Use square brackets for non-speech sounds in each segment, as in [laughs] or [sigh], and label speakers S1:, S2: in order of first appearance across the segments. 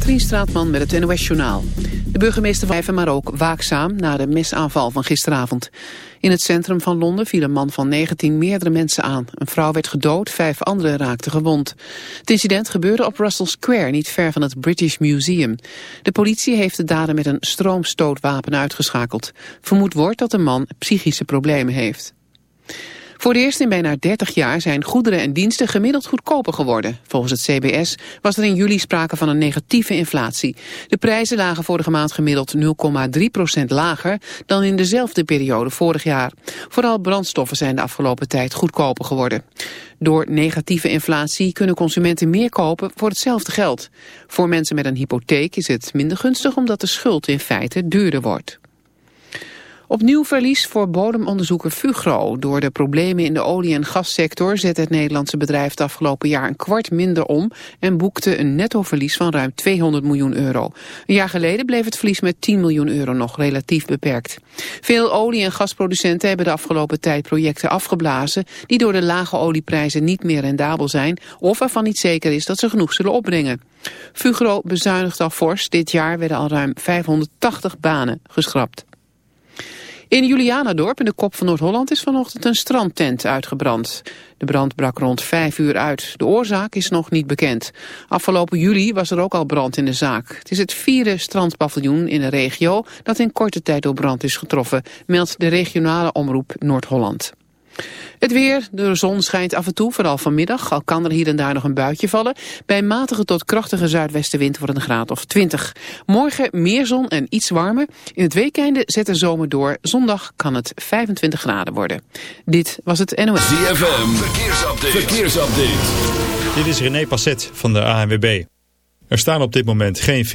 S1: Katrien Straatman met het NOS-journaal. De burgemeester blijven maar ook waakzaam na de mesaanval van gisteravond. In het centrum van Londen viel een man van 19 meerdere mensen aan. Een vrouw werd gedood, vijf anderen raakten gewond. Het incident gebeurde op Russell Square, niet ver van het British Museum. De politie heeft de dader met een stroomstootwapen uitgeschakeld. Vermoed wordt dat de man psychische problemen heeft. Voor het eerst in bijna 30 jaar zijn goederen en diensten gemiddeld goedkoper geworden. Volgens het CBS was er in juli sprake van een negatieve inflatie. De prijzen lagen vorige maand gemiddeld 0,3% lager dan in dezelfde periode vorig jaar. Vooral brandstoffen zijn de afgelopen tijd goedkoper geworden. Door negatieve inflatie kunnen consumenten meer kopen voor hetzelfde geld. Voor mensen met een hypotheek is het minder gunstig omdat de schuld in feite duurder wordt. Opnieuw verlies voor bodemonderzoeker Fugro. Door de problemen in de olie- en gassector zette het Nederlandse bedrijf het afgelopen jaar een kwart minder om en boekte een nettoverlies van ruim 200 miljoen euro. Een jaar geleden bleef het verlies met 10 miljoen euro nog relatief beperkt. Veel olie- en gasproducenten hebben de afgelopen tijd projecten afgeblazen die door de lage olieprijzen niet meer rendabel zijn of ervan niet zeker is dat ze genoeg zullen opbrengen. Fugro bezuinigt al fors. Dit jaar werden al ruim 580 banen geschrapt. In Julianadorp, in de kop van Noord-Holland, is vanochtend een strandtent uitgebrand. De brand brak rond vijf uur uit. De oorzaak is nog niet bekend. Afgelopen juli was er ook al brand in de zaak. Het is het vierde strandpaviljoen in de regio dat in korte tijd door brand is getroffen, meldt de regionale omroep Noord-Holland. Het weer, de zon schijnt af en toe, vooral vanmiddag. Al kan er hier en daar nog een buitje vallen. Bij matige tot krachtige zuidwestenwind wordt een graad of 20. Morgen meer zon en iets warmer. In het weekende zet de zomer door. Zondag kan het 25 graden worden. Dit was het NOS.
S2: ZFM, verkeersupdate. verkeersupdate.
S3: Dit is René Passet van de ANWB. Er staan op dit moment geen...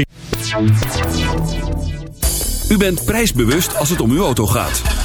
S2: U bent prijsbewust als het om uw auto gaat.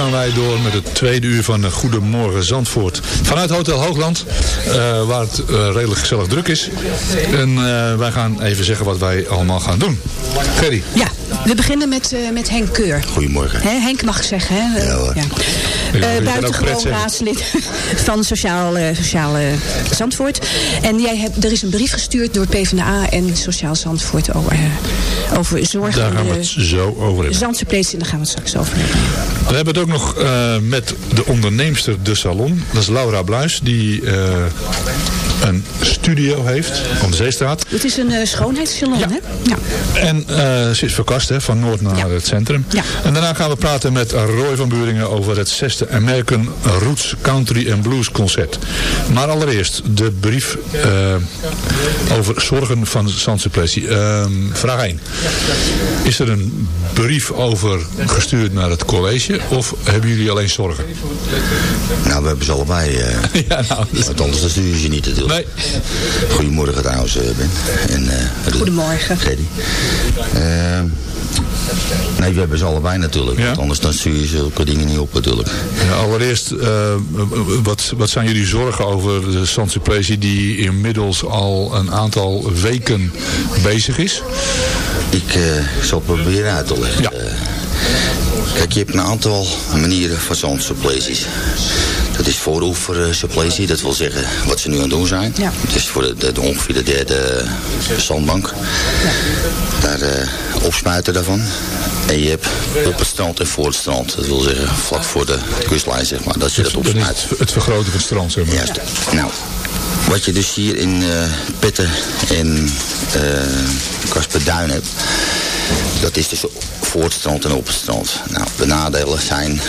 S4: gaan wij door met het tweede uur van eh, Goedemorgen Zandvoort. Vanuit Hotel Hoogland, eh, waar het eh, redelijk gezellig druk is. En eh, wij gaan even zeggen wat wij allemaal gaan doen. Gerry.
S5: Ja, we beginnen met, eh, met Henk Keur.
S6: Goedemorgen.
S5: Henk mag ik zeggen, hè?
S6: Ja, hoor.
S5: Ja. Eh, buitengewoon raadslid [laughs] van Sociaal, Sociaal Zandvoort. En jij hebt, er is een brief gestuurd door PvdA en Sociaal Zandvoort over, eh, over zorg.
S4: Daar gaan we het zo over hebben.
S5: Zandse place, daar gaan we het straks over hebben.
S4: We hebben het ook nog eh, met de onderneemster De Salon. Dat is Laura Bluis, die eh, studio heeft op de Zeestraat.
S5: Het is een eh, schoonheidssalon,
S4: Ja.
S5: hè? Ja.
S4: En eh, ze is verkast hè, van Noord naar
S5: Ja.
S4: het centrum.
S5: Ja.
S4: En daarna gaan we praten met Roy van Buringen over het zesde American Roots Country and Blues concert. Maar allereerst de brief eh, over zorgen van Sanse Plessie. Ehm, vraag 1. Is er een brief over gestuurd naar het college of hebben jullie alleen zorgen?
S6: Nou, we hebben ze allebei. eh [laughs]
S4: ja, nou, dat-
S6: Want anders stuur je ze niet natuurlijk.
S4: Nee.
S6: Goedemorgen trouwens, eh, Ben. En, eh,
S5: Goedemorgen.
S6: Gerry. Ehm, nee, we hebben ze allebei natuurlijk.
S4: Ja.
S6: Want anders dan stuur je zulke dingen niet op natuurlijk.
S4: Ja, allereerst, eh, wat, wat zijn jullie zorgen over de Sanse die inmiddels al een aantal weken bezig is?
S6: Ik eh, zal proberen uit te leggen.
S4: Ja.
S6: Eh, kijk, je hebt een aantal manieren van zo'n suppleties. Dat is vooroever suppletie, dat wil zeggen wat ze nu aan het doen zijn.
S5: Ja.
S6: Dus voor de, de, de ongeveer de derde zandbank. Daar eh, opspuiten daarvan. En je hebt op het strand en voor het strand. Dat wil zeggen vlak voor de kustlijn, zeg maar. Dat je dat
S4: Dat is
S6: opspuit.
S4: het, het vergroten van het strand, zeg maar.
S6: Juist. Nou, wat je dus hier in eh Petten en eh Kasperduin hebt, dat is dus voor het strand en op het strand. Nou, de nadelen zijn,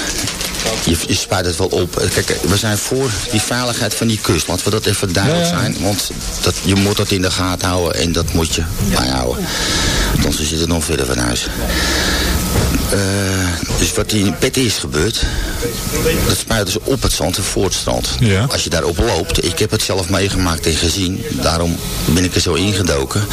S6: je, je spuit het wel op. Kijk, we zijn voor die veiligheid van die kust. Laten we dat even duidelijk
S4: Ja, ja.
S6: zijn. Want dat, je moet dat in de gaten houden en dat moet je bijhouden. Anders zit het nog verder van huis. Eh, dus wat hier in Petten is gebeurd, dat spuiten ze op het zand en voor het strand.
S4: Ja.
S6: Als je daarop loopt, ik heb het zelf meegemaakt en gezien, daarom ben ik er zo ingedoken.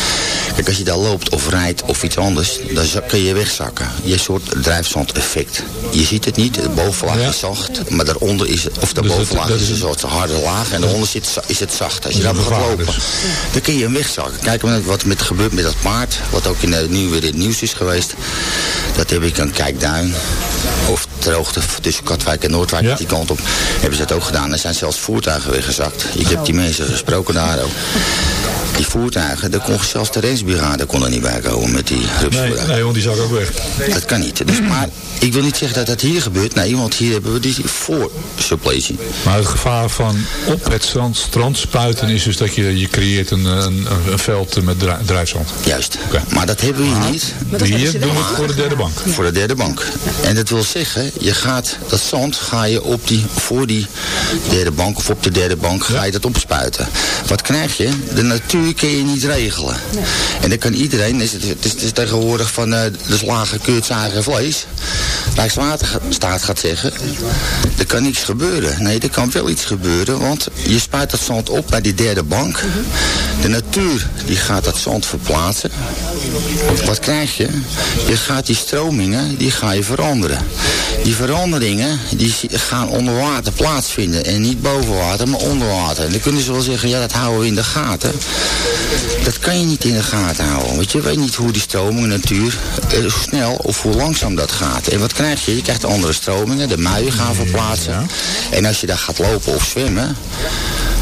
S6: Kijk, als je daar loopt of rijdt of iets anders, dan kun je wegzakken. Je een soort drijfzand effect. Je ziet het niet, de bovenlaag
S4: Ja.
S6: is zacht, maar daaronder is het, of de
S4: Dus
S6: bovenlaag is een soort harde laag en daaronder zit, is het zacht. Als je
S4: Dat
S6: daar
S4: is
S6: gaat lopen,
S4: dus.
S6: dan kun je hem wegzakken. Kijk wat met gebeurt met dat paard, wat ook in, het nu weer in het nieuws is geweest. Dat heb ik aan Kijkduin, of ter hoogte tussen Katwijk en Noordwijk,
S4: Ja.
S6: die kant op, hebben ze dat ook gedaan. Er zijn zelfs voertuigen weggezakt. Ik heb die mensen gesproken daar ook. Die voertuigen, daar kon zelfs de rensbrigade kon er niet bij komen met die
S4: Nee,
S6: rupsvoertuigen.
S4: nee, want die zag ook weg.
S6: Dat kan niet. Dus, maar ik wil niet zeggen dat dat hier gebeurt. Nee, want hier hebben we die voor suppletie.
S4: Maar het gevaar van op het strand, strand spuiten is dus dat je, je creëert een, een, een veld met drijfzand.
S6: Juist. Maar dat hebben we hier niet.
S4: Hier doen we het voor de derde bank.
S6: Voor de derde bank. En dat wil zeggen, je gaat dat zand ga je op die, voor die derde bank of op de derde bank ga je dat opspuiten. Wat krijg je? De natuur kun je niet regelen. En dan kan iedereen, is het, het, is, het is tegenwoordig van eh, de slager keurt zijn eigen vlees. Rijkswaterstaat gaat zeggen, er kan niks gebeuren. Nee, er kan wel iets gebeuren, want je spuit dat zand op bij die derde bank. De natuur die gaat dat zand verplaatsen. Wat krijg je? Je gaat die stromingen, die ga je veranderen. Die veranderingen, die gaan onder water plaatsvinden. En niet boven water, maar onder water. En dan kunnen ze wel zeggen, ja dat houden we in de gaten. Dat kan je niet in de gaten houden. Want je weet niet hoe die stromingen natuur, eh, hoe snel of hoe langzaam dat gaat. En wat krijg je? Je krijgt andere stromingen, de muien gaan verplaatsen. En als je daar gaat lopen of zwemmen,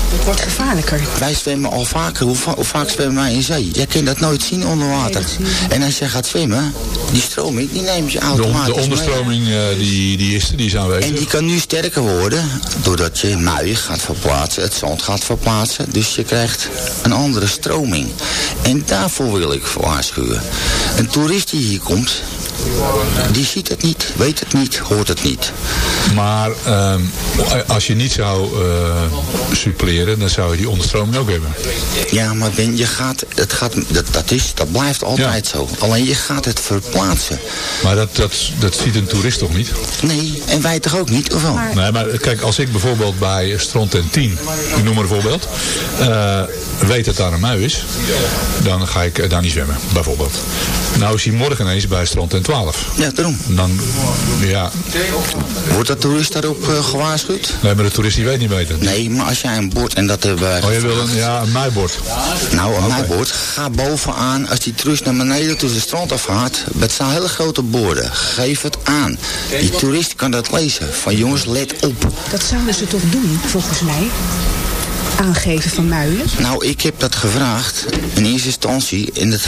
S5: Het wordt gevaarlijker.
S6: wij zwemmen al vaker. Hoe, va- hoe vaak zwemmen wij in zee? Jij kunt dat nooit zien onder water. En als je gaat zwemmen, die stroming, die neemt je
S4: De, on-
S6: automatisch
S4: de onderstroming eh, die, die, is, die is aanwezig.
S6: En die kan nu sterker worden, doordat je muien gaat verplaatsen, het zand gaat verplaatsen. Dus je krijgt een andere stroming. En daarvoor wil ik waarschuwen. Een toerist die hier komt, die ziet het niet, weet het niet, hoort het niet.
S4: Maar ehm, als je niet zou eh, suppleren, dan zou je die onderstroming ook hebben.
S6: Ja, maar Ben, je gaat, het gaat, dat, dat, is, dat blijft altijd zo. Alleen je gaat het verplaatsen.
S4: Maar dat, dat, dat ziet een toerist toch niet?
S6: Nee, en wij toch ook niet, of wel?
S4: Nee, maar kijk, als ik bijvoorbeeld bij Strand en 10, ik noem maar een voorbeeld, eh, weet dat daar een mui is, dan ga ik eh, daar niet zwemmen, bijvoorbeeld. Nou is hij morgen ineens bij strand en 12.
S6: Ja, daarom.
S4: Dan, ja,
S6: Wordt dat toerist daarop eh, gewaarschuwd?
S4: nee, maar de toerist die weet niet beter.
S6: Nee, maar als jij een bord en dat hebben wij
S4: Oh, je wil een, ja, een muibord.
S6: Nou, een mijbord, ga bovenaan. Als die toerist naar beneden toe de strand afgaat, met zijn hele grote borden, geef het aan. Die toerist kan dat lezen. Van jongens, let op.
S5: Dat zouden ze toch doen, volgens mij? Aangeven van muilen.
S6: Nou, ik heb dat gevraagd. In eerste instantie, en dat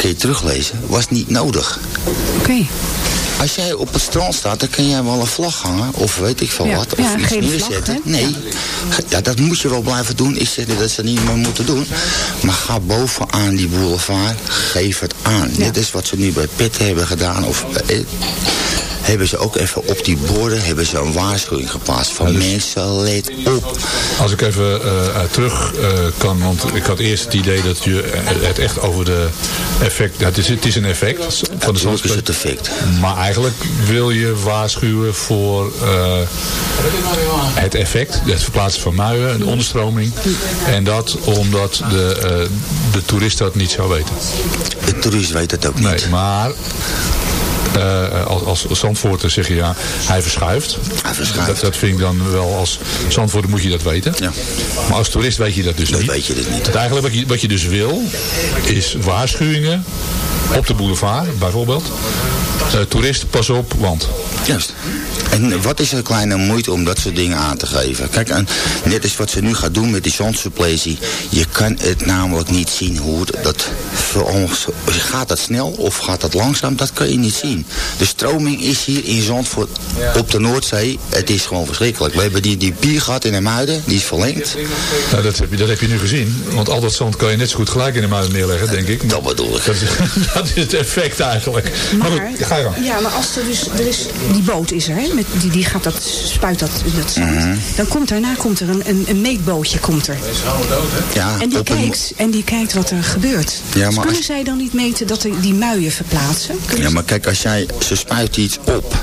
S6: kun je teruglezen, was niet nodig.
S5: Oké.
S6: Als jij op het strand staat, dan kun jij wel een vlag hangen. Of weet ik veel
S5: Ja,
S6: wat. Of
S5: ja,
S6: iets
S5: vlag,
S6: neerzetten. nee, ja, dat moet je wel blijven doen. Ik zeg niet dat ze niet meer moeten doen. Maar ga bovenaan die boulevard. Geef het aan. Net als wat ze nu bij Pet hebben gedaan. Of eh, hebben ze ook even op die borden hebben ze een waarschuwing geplaatst. Van mensen, let op.
S4: Als ik even eh, terug eh, kan, want ik had eerst het idee dat je eh, het echt over de effect... Ja, het, is, het is een effect van de
S6: is het effect.
S4: Maar eigenlijk wil je waarschuwen voor het effect, het verplaatsen van muien, de onderstroming. En dat omdat de, de toerist dat niet zou weten.
S6: De toerist weet het ook
S4: Nee,
S6: niet.
S4: maar eh, als, als Zandvoorter zeg je ja, hij verschuift.
S6: Hij verschuift.
S4: Dat, dat vind ik dan wel als Zandvoorter moet je dat weten.
S6: Ja.
S4: Maar als toerist weet je dat dus
S6: Dat
S4: niet.
S6: weet je dus niet.
S4: Eigenlijk wat je, wat je dus wil, is waarschuwingen op de boulevard bijvoorbeeld. Eh, toerist, pas op, want.
S6: Juist. En wat is er kleine moeite om dat soort dingen aan te geven? Kijk, en net als wat ze nu gaat doen met die zandsuppletie. Je kan het namelijk niet zien hoe het- dat... voor ons- Gaat dat snel of gaat dat langzaam? Dat kan je niet zien. De stroming is hier in Zandvoort op de Noordzee. Het is gewoon verschrikkelijk. We hebben die, die pier gehad in de Muiden. Die is verlengd.
S4: Nou, dat, heb je, dat heb je nu gezien. Want al dat zand kan je net zo goed gelijk in de muiden neerleggen, denk ik.
S6: Dat bedoel ik.
S4: Dat is, [laughs] dat is het effect eigenlijk. Maar,
S5: Maar,
S4: goed, ga je gang.
S5: ja, maar als er dus, er is, die boot is er, hè, met, die, die gaat dat, spuit dat, dat zand.
S6: Mhm.
S5: Dan komt daarna komt er een, een, een meetbootje, komt er.
S6: Ja,
S5: En die, kijkt, en die kijkt wat er gebeurt.
S6: Ja, maar
S5: dus kunnen
S6: als-
S5: zij dan niet meten dat er die muien verplaatsen? Kunnen
S6: Ja, maar kijk, als jij, ze spuit iets op.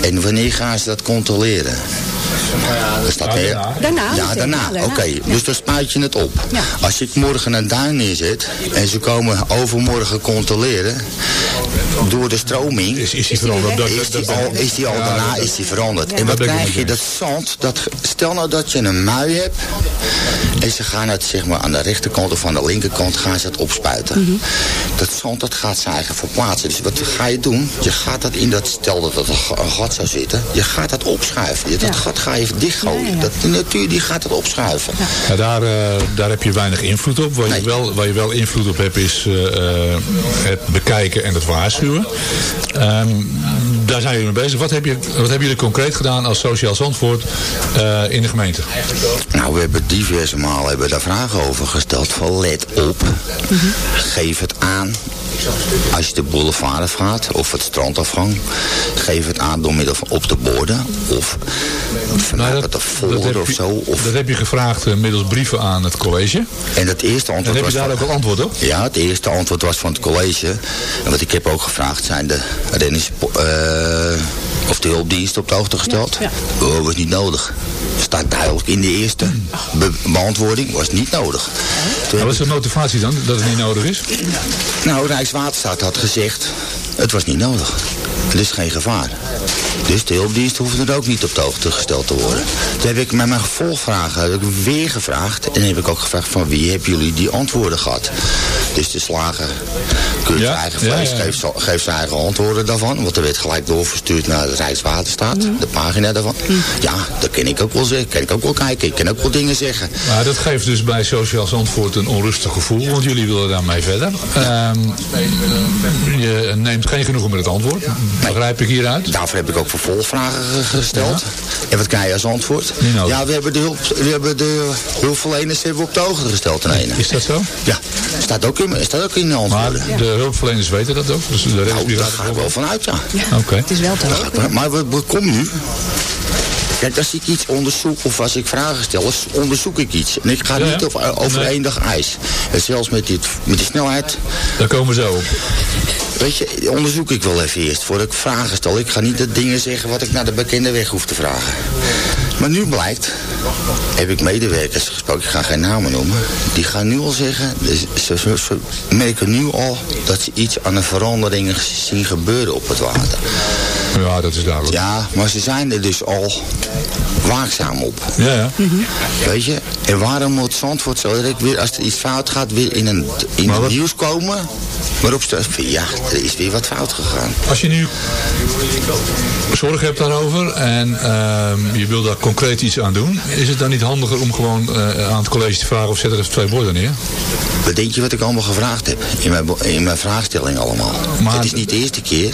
S6: En wanneer gaan ze dat controleren? Dat
S4: Nou,
S6: er-
S4: daarna.
S5: Daarna,
S6: Ja, daarna.
S5: daarna.
S6: Oké,
S5: Ja.
S6: dus dan spuit je het op.
S5: Ja.
S6: Als ik morgen een duin neerzet en ze komen overmorgen controleren, door de stroming,
S4: Is, is die veranderd? Dat,
S6: is
S4: dat,
S6: die
S4: dat-
S6: al, is die al
S4: Ja,
S6: daarna
S4: dat-
S6: is die veranderd. En
S4: Dat
S6: wat krijg je?
S4: je
S6: Dat zand, dat, stel nou dat je een mui hebt en ze gaan het zeg maar aan de rechterkant of aan de linkerkant gaan ze het opspuiten.
S5: Mhm.
S6: Dat zand dat gaat ze eigen verplaatsen. Dus wat ga je doen? Je gaat dat in dat, stel dat er een gat zou zitten, je gaat dat opschuiven. Je- Dat
S5: Ja.
S6: gat ga je even dichtgooien.
S5: Ja, ja.
S6: Dat, de natuur die gaat het opschuiven.
S4: Ja, daar, eh, daar heb je weinig invloed op. Waar,
S6: Nee.
S4: je, wel, waar je wel invloed op hebt is eh, eh, het bekijken en het waarschuwen. Ehm, daar zijn jullie mee bezig. Wat, heb je, wat hebben jullie concreet gedaan als Sociaal Zandvoort eh, in de gemeente?
S6: Nou, we hebben diverse malen hebben daar vragen over gesteld. Van let op, geef het aan. Als je de boulevard afgaat of het strandafgang, geef het aan door middel van op de borden. Of vanuit het folder
S4: heb
S6: of zo. Of,
S4: dat heb je gevraagd eh, middels brieven aan het college.
S6: en het eerste
S4: En
S6: antwoord
S4: heb
S6: was...
S4: je daar
S6: van-
S4: ook al antwoord op?
S6: Ja, het eerste antwoord was van het college. En wat ik heb ook gevraagd zijn de rennings, eh, of de hulpdiensten op de hoogte gesteld.
S5: Ja,
S6: Oh, was niet nodig. Staat duidelijk in de eerste be- beantwoording, was niet nodig.
S4: Wat is de motivatie dan, dat het niet nodig is?
S6: nou, Rijkswaterstaat had gezegd, het was niet nodig. Er is geen gevaar. Dus de hulpdiensten hoefden er ook niet op de hoogte gesteld te worden. Toen heb ik met mijn gevolgvragen heb ik weer gevraagd. En heb ik ook gevraagd van wie hebben jullie die antwoorden gehad. Dus de slager keurt
S4: Ja,
S6: zijn eigen vlees,
S4: ja.
S6: Geeft, geeft zijn eigen antwoorden daarvan. Want er werd gelijk doorverstuurd naar de Rijkswaterstaat. De pagina daarvan. Ja, dat kan ik ook wel zeggen. Kan ik ook wel kijken. Ik kan ook wel dingen zeggen.
S4: Maar dat geeft dus bij Sociaal Zandvoort een onrustig gevoel, want jullie willen daarmee verder. Ehm, je neemt geen genoegen met het antwoord, begrijp ik hieruit.
S6: Daarvoor heb ik ook vervolgvragen ge- gesteld. En wat krijg je als antwoord? Ja, we hebben de, hulp, we hebben de hulpverleners hebben we op de hoogte gesteld in ene.
S4: Is dat zo?
S6: Ja, staat ook in, staat ook in de
S4: Maar
S6: antwoorden.
S4: de hulpverleners weten dat ook? Dus de
S6: nou, daar ga ik wel vanuit, ja.
S4: Oké.
S5: Het is wel te
S6: Maar wat, wat komt nu? Kijk, als ik iets onderzoek of als ik vragen stel, onderzoek ik iets. En ik ga
S4: Ja,
S6: niet over, over
S4: Nee.
S6: één dag ijs. En zelfs met, dit, met die snelheid,
S4: Daar komen we zo op.
S6: weet je, onderzoek ik wel even eerst voordat ik vragen stel. Ik ga niet de dingen zeggen wat ik naar de bekende weg hoef te vragen. Maar nu blijkt, heb ik medewerkers gesproken, ik ga geen namen noemen. Die gaan nu al zeggen, dus ze, ze- ze merken nu al dat ze iets aan de veranderingen zien gebeuren op het water.
S4: Ja, dat is duidelijk.
S6: Ja, maar ze zijn er dus al waakzaam op.
S4: Ja, ja.
S6: Weet je? En waarom moet Zandvoort zo direct weer, als er iets fout gaat, weer in, een, in het nieuws komen? Waarop ze, ja, er is weer wat fout gegaan.
S4: Als je nu zorg hebt daarover en ehm, je wil daar concreet iets aan doen, is het dan niet handiger om gewoon eh, aan het college te vragen of zet er even twee borden neer?
S6: Wat denk je wat ik allemaal gevraagd heb? In mijn, in mijn vraagstelling allemaal.
S4: Maar-
S6: het is niet de eerste keer.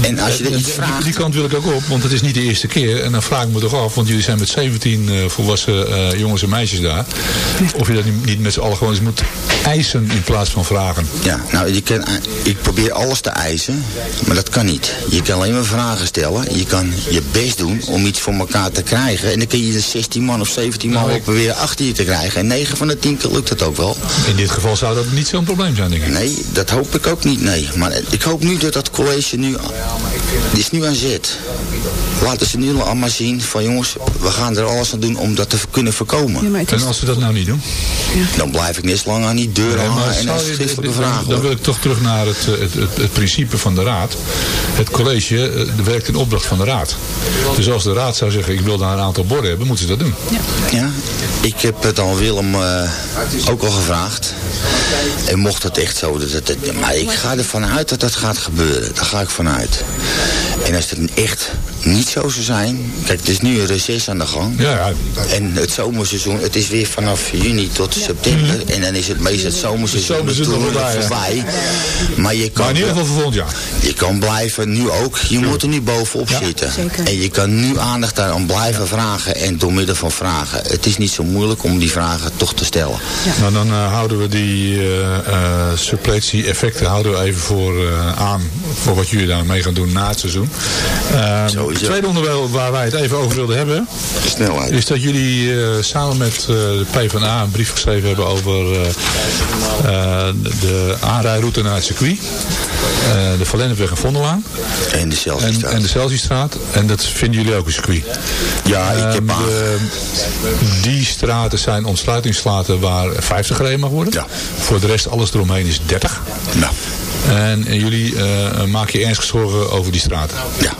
S6: En als je
S4: Die-
S6: iets
S4: die,
S6: vraagt...
S4: die kant wil ik ook op, want het is niet de eerste keer. En dan vraag ik me toch af, want jullie zijn met 17 eh, volwassen eh, jongens en meisjes daar. Of je dat niet, niet met z'n allen gewoon eens moet eisen in plaats van vragen.
S6: Ja, nou, je kan, ik probeer alles te eisen, maar dat kan niet. Je kan alleen maar vragen stellen. Je kan je best doen om iets voor elkaar te krijgen. En dan kun je de 16 man of 17 man
S4: Nou,
S6: proberen achter je te krijgen. En 9 van de 10 keer lukt dat ook wel.
S4: In dit geval zou dat niet zo'n probleem zijn, denk ik.
S6: Nee, dat hoop ik ook niet, nee. Maar ik hoop nu dat dat college nu... Die is nu aan zet. Laten ze nu allemaal zien van jongens, we gaan er alles aan doen om dat te kunnen voorkomen.
S5: Ja,
S4: En als ze dat nou niet doen?
S6: Dan blijf ik net zo lang aan die deur
S4: Nee,
S6: hangen en
S4: zou
S6: als schriftelijke
S4: dan-
S6: vragen.
S4: Dan
S6: hoor.
S4: wil ik toch terug naar het, eh, het, het, het principe van de raad. Het college eh, werkt in opdracht van de raad. Dus als de raad zou zeggen, ik wil daar een aantal borden hebben, moeten ze dat doen.
S6: Ja, ik heb het al Willem eh, ook al gevraagd. En mocht het echt zo, dat het- maar ik ga ervan uit dat dat gaat gebeuren. Daar ga ik vanuit. En als het echt niet zo zou zijn... Kijk, het is nu een reces aan de gang.
S4: Ja, ja.
S6: En het zomerseizoen, het is weer vanaf juni tot september. En dan is het meestal het zomerseizoen,
S4: Het zomerseizoen voorbij.
S6: Maar je kan,
S4: Maar in ieder geval voor volgend jaar.
S6: je kan blijven, nu ook. Je moet er nu bovenop
S4: Ja.
S6: zitten.
S5: Zeker.
S6: En je kan nu aandacht daaraan blijven vragen. En door middel van vragen. Het is niet zo moeilijk om die vragen toch te stellen.
S4: Nou, dan eh, houden we die eh eh, suppletie-effecten houden we even voor, eh, aan voor wat jullie daarmee gaan doen na het seizoen. Eh,
S6: Sowieso.
S4: Het tweede onderwerp waar wij het even over wilden hebben,
S6: De snelheid.
S4: is dat jullie eh, samen met eh, de PvdA een brief geschreven hebben over eh, de aanrijroute naar het circuit. De Valennepweg en Vondellaan.
S6: En de
S4: En,
S6: Celsiusstraat.
S4: en de Celsiusstraat. En dat vinden jullie ook een circuit.
S6: Ja, ik heb
S4: Ehm,
S6: aan.
S4: de- die straten zijn ontsluitingsstraten waar 50 gereden mag worden.
S6: Ja.
S4: Voor de rest alles eromheen is 30.
S6: Nou,
S4: En, en jullie eh maken je ernstig zorgen over die straten.
S6: ja.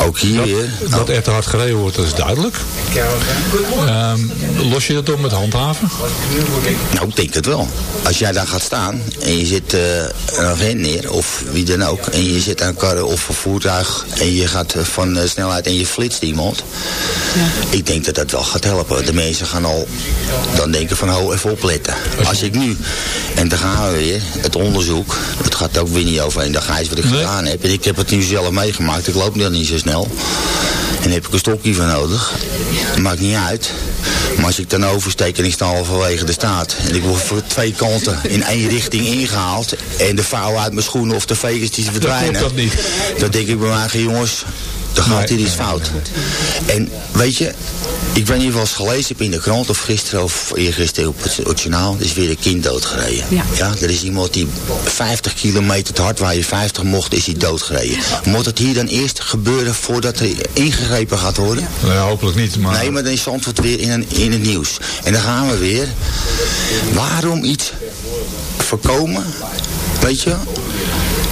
S6: Ook hier weer.
S4: Dat er te hard gereden wordt, dat is duidelijk. Ehm, los je dat op met handhaven?
S6: Nou, ik denk het wel. Als jij daar gaat staan en je zit eh, een vent neer, of wie dan ook, en je zit aan een kar of een voertuig en je gaat eh, van snelheid en je flitst iemand. Ik denk dat dat wel gaat helpen. De mensen gaan al dan denken van, ho, even opletten. Als ik nu, en dan gaan we weer, het onderzoek, het gaat ook weer niet over één dag wat ik
S4: Nee.
S6: gedaan heb. En ik heb het nu zelf meegemaakt, ik loop nu niet zo snel. En daar heb ik een stokje voor nodig. Maakt niet uit. Maar als ik dan oversteek en ik sta halverwege de staat. En ik word voor twee kanten in één richting ingehaald. En de vouw uit mijn schoenen of de vegers die verdwijnen.
S4: klopt dat niet.
S6: Dan denk ik bij mij, jongens, dan gaat
S4: Nee,
S6: hier iets
S4: nee,
S6: fout. En weet je, ik weet niet of je wel eens gelezen heb in de krant of gisteren of eergisteren op het, op het journaal. Er is weer een kind doodgereden.
S5: Ja.
S6: er is iemand die 50 kilometer te hard waar je 50 mocht, is hij doodgereden. Moet het hier dan eerst gebeuren voordat er ingegrepen gaat worden?
S4: Nou ja, hopelijk niet. Maar,
S6: Nee, maar dan is antwoord weer in, een, in het nieuws. En dan gaan we weer. Waarom iets voorkomen? Weet je?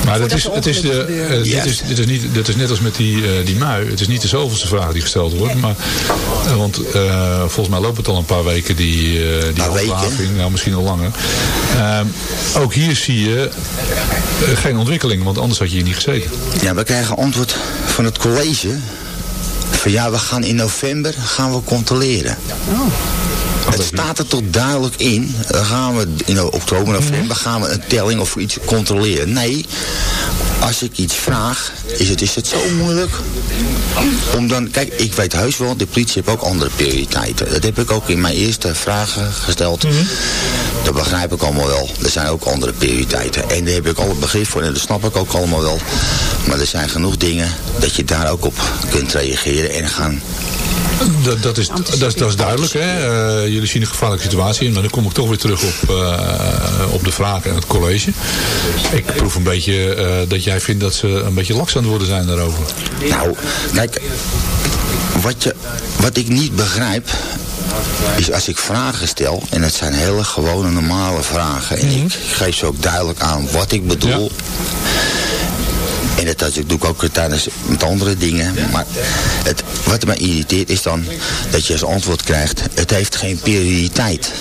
S4: Maar dat is,
S5: dat
S4: het is de, eh,
S5: gebeuren.
S4: dit,
S6: Ja.
S4: is, dit, is niet, dit is net als met die, eh, die mui. Het is niet de zoveelste vraag die gesteld wordt. Maar, eh, want eh, volgens mij loopt het al een paar weken die, eh die. Nou, misschien al langer. Ehm, ook hier zie je eh, geen ontwikkeling. Want anders had je hier niet gezeten.
S6: Ja, we krijgen antwoord van het college. Van ja, we gaan in november gaan we controleren. Het staat er toch duidelijk in. Dan gaan we in oktober, november gaan we een telling of iets controleren. Nee, als ik iets vraag, is het, is het zo moeilijk. Om dan, kijk, ik weet heus wel, de politie heeft ook andere prioriteiten. Dat heb ik ook in mijn eerste vragen gesteld. Dat begrijp ik allemaal wel. Er zijn ook andere prioriteiten. En daar heb ik al het begrip voor en dat snap ik ook allemaal wel. Maar er zijn genoeg dingen dat je daar ook op kunt reageren en gaan
S4: Dat, dat, is, dat, is, dat is duidelijk. Hè? Eh, jullie zien een gevaarlijke situatie. Maar dan kom ik toch weer terug op, eh, op de vraag en het college. Ik proef een beetje eh, dat jij vindt dat ze een beetje laks aan het worden zijn daarover.
S6: Nou, kijk, wat, je, wat ik niet begrijp, is als ik vragen stel, en het zijn hele gewone normale vragen, en ik geef ze ook duidelijk aan wat ik bedoel. En dat, doe ik ook tijdens met andere dingen. Maar het, wat me irriteert is dan dat je als antwoord krijgt, het heeft geen prioriteit.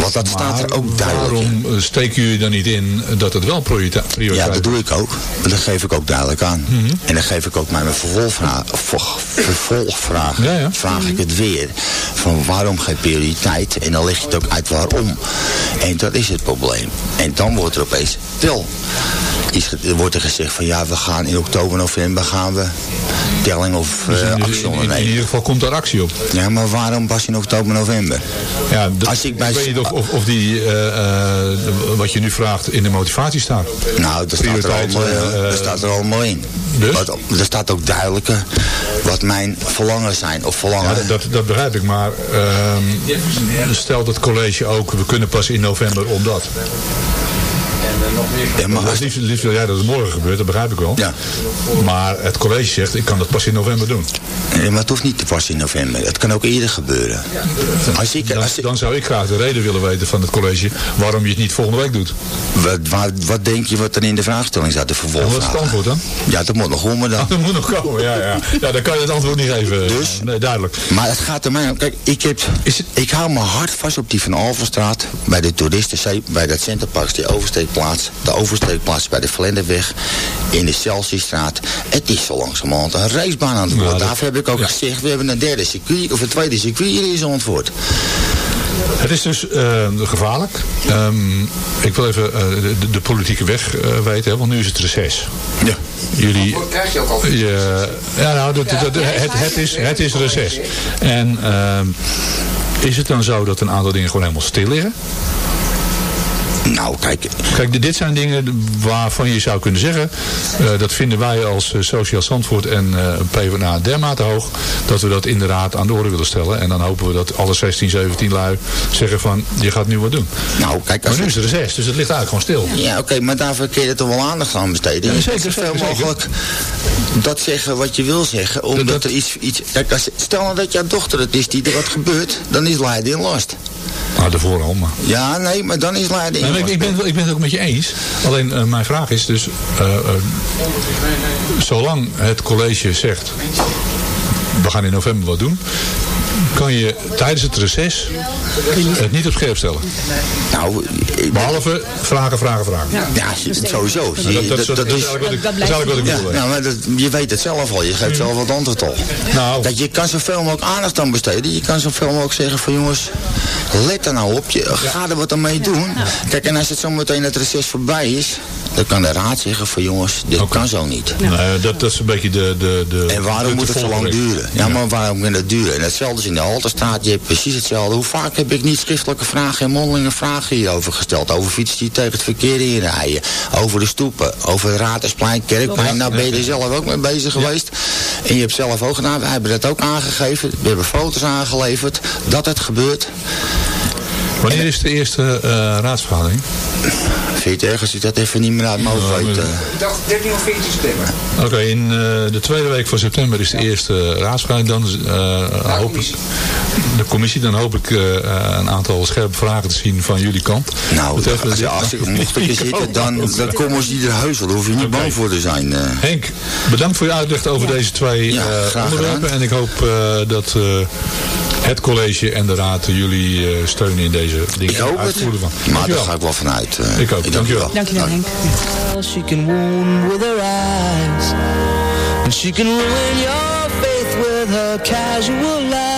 S6: Want dat staat er ook duidelijk in.
S4: Waarom eh, steken jullie dan niet in dat het wel prioriteit
S6: Ja, dat doe ik ook. Dat geef ik ook duidelijk aan.
S4: Mhm.
S6: En dan geef ik ook mijn vervolgvraag, vervolg- vervolgvraag.
S4: Ja, ja.
S6: Vraag ik het weer. Van waarom geen prioriteit? En dan leg je het ook uit waarom. En dat is het probleem. En dan wordt er opeens iets, ge- wordt er gezegd van ja, we gaan in oktober, november gaan we telling of eh,
S4: in,
S6: actie
S4: in- in,
S6: ondernemen.
S4: ieder geval komt daar actie op.
S6: Ja, maar waarom pas in oktober, november?
S4: Ja, dat-
S6: Als ik bij-
S4: ik weet niet of, of, of die, eh, eh, wat je nu vraagt in de motivatie staat.
S6: Nou, dat staat er allemaal,
S4: eh,
S6: dat staat er allemaal in.
S4: dus?
S6: Wat, er staat ook duidelijk eh, wat mijn verlangen zijn. Of verlangen.
S4: Ja, dat, dat begrijp ik, maar ehm stelt het college ook, we kunnen pas in november omdat.
S6: Ja, maar als-
S4: liefst, wil jij dat het morgen gebeurt, dat begrijp ik wel.
S6: Ja.
S4: Maar het college zegt, ik kan dat pas in november doen.
S6: Ja, maar het hoeft niet te pas in november. Het kan ook eerder gebeuren. Als ik,
S4: Dan,
S6: als ik,
S4: dan zou ik graag de reden willen weten van het college waarom je het niet volgende week doet.
S6: wat, wat, wat denk je wat er in de vraagstelling staat? De
S4: En wat is het antwoord dan?
S6: Ja, dat moet nog komen dan. [laughs]
S4: Dat moet nog komen, ja, ja. Ja, dan kan je het antwoord niet geven.
S6: Dus?
S4: Nee, duidelijk.
S6: Maar het gaat er mij om. Kijk, ik, heb,
S4: Is het-
S6: ik hou me hard vast op die Van Alvenstraat. Bij de toeristenzee, bij dat centerpark, die oversteekplaats. De oversteekplaats bij de Vlenderweg. In de Celsiusstraat. Het is zo langzamerhand een racebaan aan het worden. Daarvoor heb ik ook
S4: ja.
S6: gezegd, we hebben een derde circuit, of een tweede circuit hier in Zandvoort.
S4: Het is dus eh, gevaarlijk. Ehm, ik wil even eh, de, de politieke weg eh, weten, hè, want nu is het reces.
S6: Ja.
S4: Jullie.
S6: krijg je ook al?
S4: Je, ja, nou, dat, dat, dat- het, het, is, het is reces. En ehm, is het dan zo dat een aantal dingen gewoon helemaal stil liggen?
S6: Nou, kijk,
S4: Kijk, dit- zijn dingen waarvan je zou kunnen zeggen... eh, dat vinden wij als eh, Sociaal Zandvoort en eh PvdA dermate hoog... dat we dat in de raad aan de orde willen stellen. En dan hopen we dat alle 16, 17 lui zeggen van... je gaat nu wat doen.
S6: nou, kijk,
S4: Maar
S6: als
S4: nu is het reces, dus het ligt eigenlijk gewoon stil.
S6: Ja, oké, maar daarvoor kun je er toch wel aandacht aan besteden.
S4: Ja, zeker,
S6: zoveel mogelijk dat zeggen wat je wil zeggen. Omdat
S4: Dat-
S6: er iets... iets kijk, als, stel nou dat jouw dochter het is die er wat gebeurt, dan is Leiden in last.
S4: Nou, daarvoor al, maar...
S6: Ja, nee, maar dan is Leiden
S4: Nee, maar ik, ik, ben, ik ben het ook met je eens. Alleen eh, mijn vraag is dus... eh, eh, zolang het college zegt... we gaan in november wat doen... kan je tijdens het reces het niet op scherp stellen.
S6: Nou, ik-
S4: Behalve vragen, vragen, vragen.
S6: ja, sowieso.
S4: Dat, dat, dat, dat, is
S6: is...
S4: eigenlijk wat ik,
S5: dat
S4: dat is
S5: blijft
S4: eigenlijk wat ik
S6: Ja,
S4: bedoel.
S6: nou, maar dat, je weet het zelf al. Je geeft zelf wat antwoord al.
S4: Nou.
S6: Dat je kan zoveel mogelijk aandacht aan besteden. Je kan zoveel mogelijk zeggen van jongens, let er nou op. Je, ga er wat aan mee doen. Kijk, en als het zo meteen het reces voorbij is, dan kan de raad zeggen van jongens, dit kan zo niet.
S4: Nee, dat, dat is een beetje de... de, de
S6: En waarom
S4: de-
S6: moet het zo lang duren? Ja, maar waarom kan het duren? En hetzelfde is in de Halterstraat. Je hebt precies hetzelfde. Hoe vaak heb ik niet schriftelijke vragen en mondelinge vragen hierover gesteld? Over fietsen die tegen het verkeer inrijden. Over de stoepen. Over het Raadhuisplein, Kerkplein. Nou ben je er zelf ook mee bezig geweest. En je hebt zelf ook gedaan. Wij hebben dat ook aangegeven. We hebben foto's aangeleverd. Dat het gebeurt.
S4: Wanneer is de eerste eh, raadsvergadering?
S6: Vind je het erg als ik dat even niet meer uit mijn hoofd weet? eh?
S7: dacht 13 of 14 september.
S4: Oké, in eh, de tweede week van september is de eerste raadsvergadering. Dan eh, hoop ik, de commissie, dan hoop ik eh, een aantal scherpe vragen te zien van jullie kant.
S6: Nou, als, als ik mocht [laughs] er zitten, dan, dan komen ze er heus wel. Daar hoef je niet bang voor te zijn. eh.
S4: Henk, bedankt voor je uitleg over deze twee
S6: Ja,
S4: eh, onderwerpen.
S6: gedaan.
S4: En ik hoop eh, dat eh, het college en de raad jullie eh, steunen in deze dingen.
S6: Ik hoop het.
S4: van.
S6: Maar daar ga ik wel vanuit. eh.
S4: Ik ook,
S6: dank
S4: dankjewel.
S6: je
S5: Dankjewel Henk.
S7: She can wound with her eyes. And she can ruin your faith with her casual lies.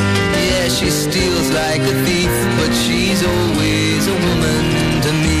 S7: She steals like a thief, but she's always a woman to me.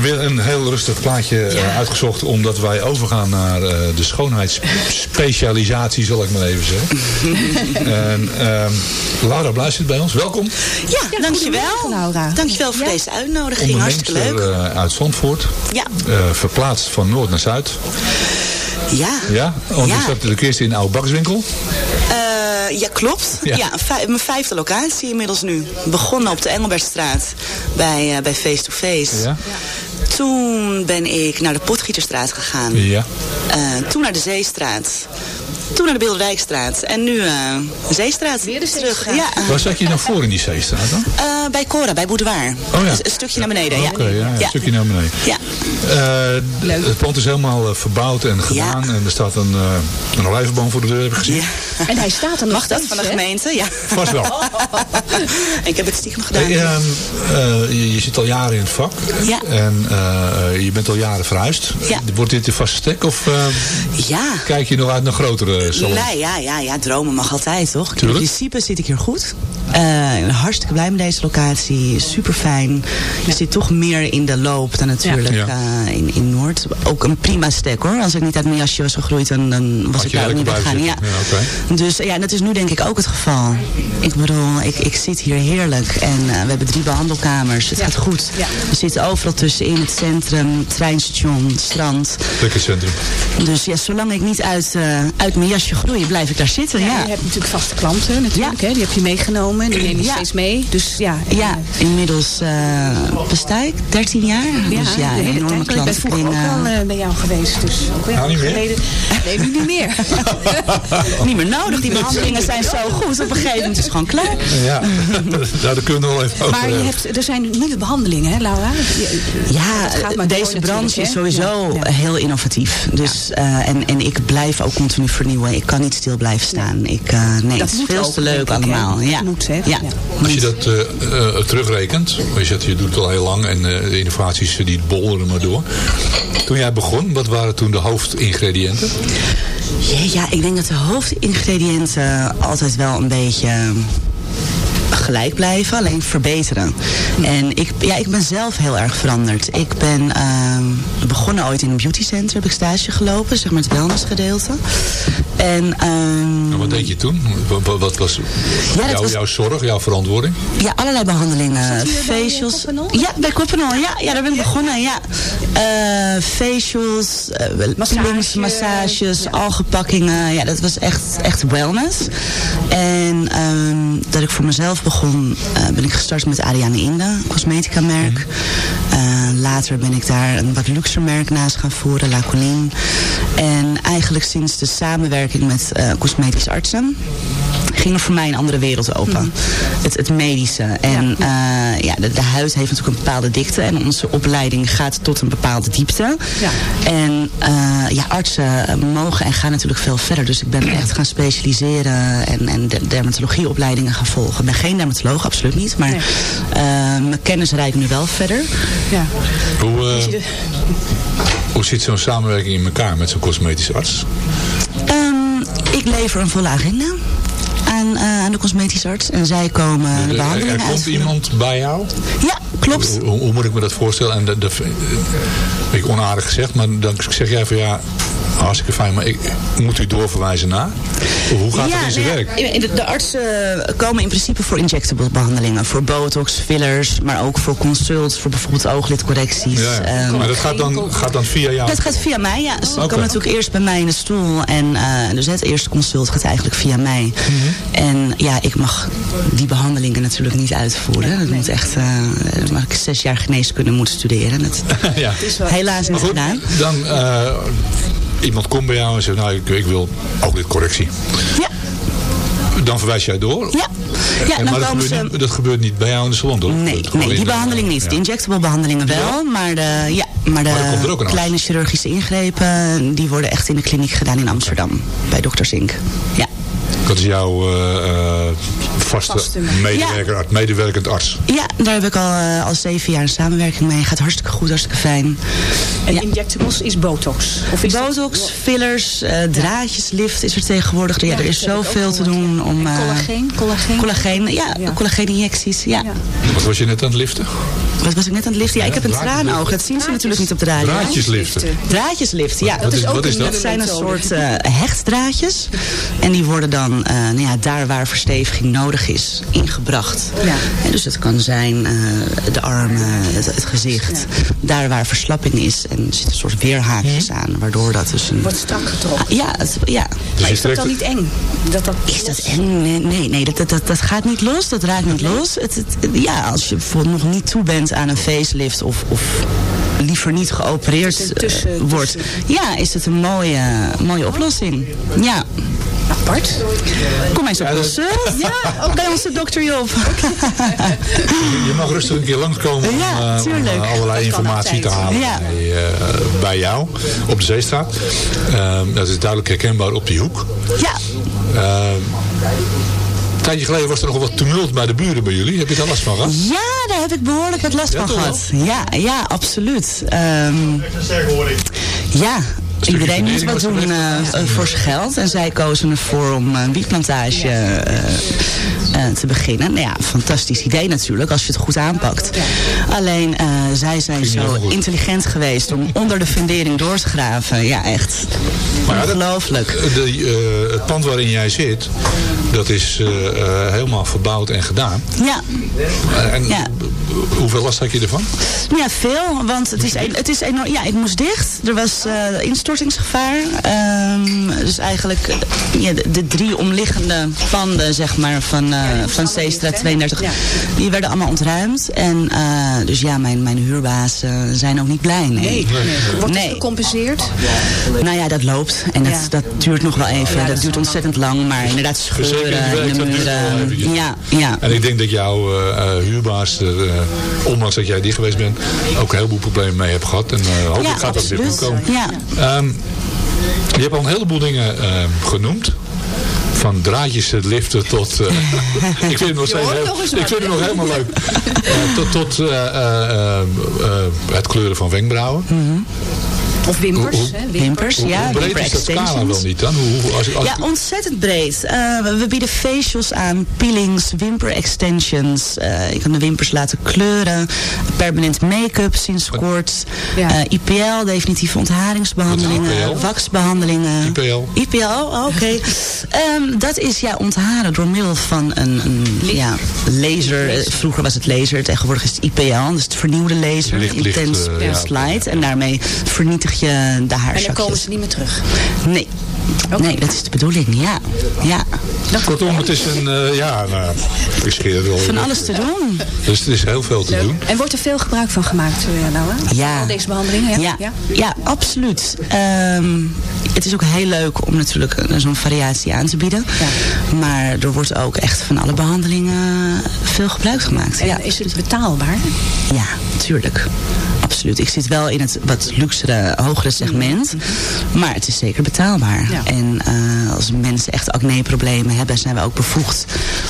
S4: Weer een heel rustig plaatje eh, uitgezocht, omdat wij overgaan naar eh, de schoonheidsspecialisatie, zal ik maar even zeggen. [laughs] en, ehm, Laura Bluis zit bij ons, welkom.
S8: Ja, dankjewel.
S5: Laura.
S8: Dankjewel voor deze uitnodiging. Hartstikke leuk.
S4: eh, uit Zandvoort,
S8: Ja.
S4: Eh, verplaatst van Noord naar Zuid.
S8: Ja.
S4: Ja, want
S8: Ja.
S4: je de eerste in de oude bakswinkel.
S8: Eh, ja, klopt.
S4: Ja.
S8: Mijn vijfde locatie inmiddels nu. Begonnen op de Engelbertstraat bij, eh, bij Face to Face.
S4: Ja.
S8: Toen ben ik naar de Potgieterstraat gegaan.
S4: Ja.
S8: Eh, toen naar de Zeestraat. Toen naar de Beelderijkstraat. En nu eh de Zeestraat.
S5: Weer de
S8: terug.
S5: Zeestraat.
S8: Ja.
S4: Waar zat je nou voor in die zeestraat dan?
S8: Eh, bij Cora, bij Boudoir.
S4: Oh ja.
S8: Een, een stukje naar beneden,
S4: Oké,
S8: ja.
S4: ja, een stukje naar beneden.
S8: Ja.
S4: Eh, het pand is helemaal eh, verbouwd en gedaan. En er staat een, een olijvenboom voor de deur, heb ik gezien.
S8: ja.
S5: En hij staat er nog
S8: Mag dat van de gemeente? Ja.
S4: Vast wel. [laughs]
S8: ik heb het stiekem gedaan.
S4: Hey, ehm, eh, je, je zit al jaren in het vak.
S8: Ja.
S4: En eh, je bent al jaren verhuisd.
S8: Ja.
S4: Wordt dit de vaste stek of eh,
S8: ja.
S4: kijk je nog uit naar grotere
S8: Nee, ja, ja, ja, dromen mag altijd, toch?
S4: Tuurlijk.
S8: In principe zit ik hier goed. Eh, hartstikke blij met deze locatie. Super fijn. Je zit toch meer in de loop dan natuurlijk
S4: Ja.
S8: eh, in, in Noord. Ook een prima stek hoor. Als ik niet uit mijn jasje was gegroeid, dan, dan was
S4: Had
S8: ik daar ook niet weggaan. Ja. Dus ja, en dat is nu denk ik ook het geval. Ik bedoel, ik, ik zit hier heerlijk. En eh, we hebben drie behandelkamers. Het
S5: Ja.
S8: gaat goed.
S5: Ja.
S8: We zitten overal tussenin. Het centrum, treinstation, strand.
S4: Lekker centrum.
S8: Dus ja, zolang ik niet uit, eh, uit mijn jasje groei, blijf ik daar zitten.
S5: Ja,
S8: Ja,
S5: Je hebt natuurlijk vaste klanten natuurlijk, hè? die heb je meegenomen. Die neem je
S8: Ja.
S5: steeds mee. Dus ja, en,
S8: Ja, inmiddels uh, besta ik 13 jaar.
S5: Ja,
S8: dus ja, een enorme
S5: tijd. Ik ben vroeger ook
S8: eh,
S5: wel eh, bij jou geweest. Dus ook weer
S4: Nou, niet meer?
S5: geleden. Nee, nu niet meer. [laughs]
S8: niet meer nodig. Die behandelingen zijn zo goed. Op een gegeven moment is het gewoon klaar.
S4: Ja, [laughs] nou, daar kunnen we wel even over
S5: Maar je hebt, er zijn nieuwe behandelingen, hè Laura? Je-
S8: Ja, deze branche is sowieso
S5: Ja, ja.
S8: heel innovatief. Dus, eh, en, en ik blijf ook continu vernieuwen. Ik kan niet stil blijven staan. Ik, eh, nee,
S5: Dat
S8: het is veel te leuk
S5: ik,
S8: allemaal.
S5: Dat
S8: Ja.
S5: moet?
S8: Ja.
S5: Ja.
S4: Als je dat eh, eh, terugrekent, je zegt je doet het al heel lang en eh, de innovaties die bolderen maar door. Toen jij begon, wat waren toen de hoofdingrediënten?
S8: Ja, ja, ik denk dat de hoofdingrediënten altijd wel een beetje gelijk blijven, alleen verbeteren. En ik, ja, ik ben zelf heel erg veranderd. Ik ben ehm, begonnen ooit in een beautycenter, heb ik stage gelopen, zeg maar het wellnessgedeelte. En ehm,
S4: Nou, wat deed je toen? Wat, was,
S8: dat
S4: jouw,
S8: was-
S4: jouw zorg, jouw verantwoording?
S8: ja, allerlei behandelingen.
S5: Eh,
S8: facials. Ja, bij Koppenol. Ja, ja, daar ben ik begonnen. Ja. Eh, facials,
S5: Massage.
S8: peelings, massages, algepakkingen. Ja, dat was echt, echt wellness. En ehm, dat ik voor mezelf begon, eh, ben ik gestart met Ariane Inde, een cosmetica merk. Eh, later ben ik daar een wat luxer merk naast gaan voeren, La Colline. En eigenlijk sinds de samenwerking met eh cosmetisch artsen ging er voor mij een andere wereld open. Het, het medische. En ja, ja de, de huid heeft natuurlijk een bepaalde dikte. En onze opleiding gaat tot een bepaalde diepte.
S5: Ja.
S8: En eh, ja, artsen mogen en gaan natuurlijk veel verder. Dus ik ben echt gaan specialiseren en, en de dermatologieopleidingen gaan volgen. Ik ben geen dermatoloog, absoluut niet. Maar
S5: Nee.
S8: eh, mijn kennis reikt nu wel verder.
S5: Ja.
S4: Hoe, eh, hoe zit zo'n samenwerking in elkaar met zo'n cosmetisch arts?
S8: Ehm, ik lever een volle agenda aan, eh, aan de cosmetisch arts. En zij komen de
S4: Er, er
S8: behandelingen
S4: komt
S8: uitvoeren.
S4: iemand bij jou?
S8: Ja, klopt.
S4: Hoe, hoe moet ik me dat voorstellen? En dat, dat vind ik onaardig gezegd, maar dan zeg jij van ja, hartstikke fijn, maar ik moet u doorverwijzen naar? Hoe gaat dat in zijn
S8: nou ja,
S4: werk?
S8: De, de artsen komen in principe voor injectable behandelingen. Voor botox, fillers, maar ook voor consults, voor bijvoorbeeld ooglidcorrecties.
S4: Ja, ja.
S8: Ehm,
S4: maar dat gaat dan, gaat dan via jou?
S8: Dat gaat via mij, ja. Ze komen natuurlijk eerst bij mij in de stoel. En eh, dus het eerste consult gaat eigenlijk via mij.
S4: Mhm.
S8: En ja, ik mag die behandelingen natuurlijk niet uitvoeren. Dat moet echt, eh dan mag ik zes jaar geneeskunde moeten studeren. Dat [laughs]
S4: ja.
S8: helaas niet gedaan.
S4: dan uh, iemand komt bij jou en zegt, nou ik, ik wil ook dit correctie.
S8: Ja.
S4: Dan verwijs jij door?
S8: Ja. ja
S4: En maar dat gebeurt,
S8: ze...
S4: niet, dat gebeurt niet bij jou in de salon, toch?
S8: Nee, nee, die
S4: in de-
S8: behandeling niet.
S4: ja.
S8: De injectable behandelingen wel, maar de, ja, maar de
S4: Maar
S8: kleine chirurgische ingrepen, die worden echt in de kliniek gedaan in Amsterdam. Bij Dr. Zink. Ja.
S4: Dat is jouw eh, eh, vaste,
S5: Vaste.
S4: medewerker, arts, medewerkend arts.
S8: Ja, daar heb ik al, eh, al zeven jaar een samenwerking mee. Gaat hartstikke goed, hartstikke fijn.
S5: En
S8: Ja.
S5: injectables is botox? Of is dat-
S8: Botox, fillers, eh draadjeslift is er tegenwoordig. Ja,
S5: Ja,
S8: er is
S5: dat ook
S8: zoveel te doen om... eh,
S5: Collageen? Collageen?
S8: Collageen, ja,
S5: Ja.
S8: collageeninjecties, ja.
S5: Ja.
S4: Wat was je net aan het liften?
S8: Wat was ik net aan het liften? Ja, ik heb een traanoog. Dat zien ze natuurlijk niet op de radio.
S4: Draadjesliften.
S8: Draadjeslift, ja.
S4: Wat is- wat is dat?
S8: Dat zijn een soort eh, hechtdraadjes. En die worden dan eh, nou ja, daar waar versteviging nodig is, ingebracht.
S5: Ja.
S8: En dus het kan zijn eh, de armen, het, het gezicht. Daar waar verslapping is. En er zitten een soort weerhaakjes aan. Waardoor dat dus een...
S5: Wordt strak getrokken.
S8: Ah, ja, het, ja.
S4: Dus
S5: maar
S4: je
S5: is dat dan niet eng? Dat dat
S8: Is dat eng? Nee, nee, nee dat, dat, dat, dat gaat niet los. Dat raakt niet los. Het, het- ja, als je bijvoorbeeld nog niet toe bent aan een facelift of, of liever niet geopereerd
S5: tussen-
S8: eh, wordt. Ja, is het een mooie, mooie oplossing. Ja.
S5: apart?
S8: Kom eens op
S4: Ja, dat-
S8: consult. Ja, ook bij onze dokter Job. [laughs]
S4: Je mag rustig een keer langskomen om,
S8: Ja,
S4: om,
S8: tuurlijk.
S4: eh, allerlei informatie te halen
S8: Ja.
S4: bij, eh, bij jou op de Zeestraat. Ehm, dat is duidelijk herkenbaar op die hoek.
S8: Ja.
S4: Een tijdje geleden was er nog wat tumult bij de buren bij jullie. Heb je daar last van gehad?
S8: Ja, daar heb ik behoorlijk wat last
S4: Ja,
S8: van gehad. Ja, ja, absoluut. Ehm, ja,
S4: stukje
S8: iedereen moet
S4: fundering
S8: wat
S4: was er
S8: doen eh, eh, voor zijn geld. En zij kozen ervoor om een wietplantage eh, eh, te beginnen. Nou ja, fantastisch idee natuurlijk, als je het goed aanpakt. Alleen, eh, zij zijn zo intelligent geweest om onder de fundering door te graven. Ja, echt.
S4: Maar
S8: Ongelooflijk.
S4: De, eh, het pand waarin jij zit, dat is eh, eh, helemaal verbouwd en gedaan.
S8: Ja,
S4: Eh, en
S8: Ja.
S4: Hoeveel last had je ervan?
S8: Ja, veel. Want het is, het is enorm. Ja, ik moest dicht. Er was eh, instortingsgevaar. Ehm, dus eigenlijk eh, ja, de, de drie omliggende panden, zeg maar, van, eh van C-straat 32,
S5: Ja.
S8: die werden allemaal ontruimd. En eh, dus ja, mijn, mijn huurbazen zijn ook niet blij. Nee.
S5: Nee. Wordt
S8: Nee.
S5: gecompenseerd?
S8: Nou ja, dat loopt. En dat,
S5: Ja.
S8: dat duurt nog wel even. dat duurt ontzettend lang. Maar inderdaad, scheuren in de muren. Ja, ja.
S4: En ik denk dat jouw eh, eh, huurbaas er, ondanks dat jij die geweest bent, ook een heleboel problemen mee hebt gehad. En eh hopelijk
S8: Ja,
S4: gaat dat weer goed komen.
S8: Ja.
S4: Ehm, je hebt al een heleboel dingen ehm, genoemd. Van draadjes eh, liften tot... eh, [laughs] ik vind het nog steeds heel,
S5: nog
S4: ik vind het nog helemaal leuk. Eh, tot tot eh, eh, eh, eh, het kleuren van wenkbrauwen.
S5: Of wimpers?
S4: Hoe-
S5: hè?
S8: Wimpers,
S4: Hoe,
S8: ja.
S4: breed
S8: wimper
S4: is dat scala
S8: extensions.
S4: wel niet dan? Als, als,
S8: Ja, ontzettend breed. Eh, we- bieden facials aan, peelings, wimper extensions. Eh, je kan de wimpers laten kleuren. Permanent make-up sinds kort.
S5: Ja.
S8: Eh, IPL, definitieve ontharingsbehandelingen. Waxbehandelingen.
S4: IPL?
S8: IPL, oh, oké. [laughs] Ehm, dat is ja ontharen door middel van een, een ja, laser. Vroeger was het laser, tegenwoordig is het IPL. Dus het vernieuwde laser.
S4: Licht, licht,
S8: intens pulse light. En daarmee je de
S5: En dan
S8: haarzakjes.
S5: komen ze niet meer terug.
S8: Nee. Nee, dat is de bedoeling, ja. ja.
S4: Kortom, het is een... eh, ja, nou, ik scheer het wel.
S8: Van alles te doen.
S4: Dus het is heel veel te doen.
S5: En wordt er veel gebruik van gemaakt, eh, Laura?
S8: Ja.
S5: Al deze behandelingen, ja?
S8: Ja, ja. absoluut. Ehm, het is ook heel leuk om natuurlijk eh, zo'n variatie aan te bieden. Maar er wordt ook echt van alle behandelingen veel gebruik gemaakt.
S5: En
S8: ja,
S5: is het betaalbaar?
S8: ja, tuurlijk. Absoluut. Ik zit wel in het wat luxere, hogere segment. Maar het is zeker betaalbaar.
S5: Ja.
S8: En eh, als mensen echt acne-problemen hebben... zijn we ook bevoegd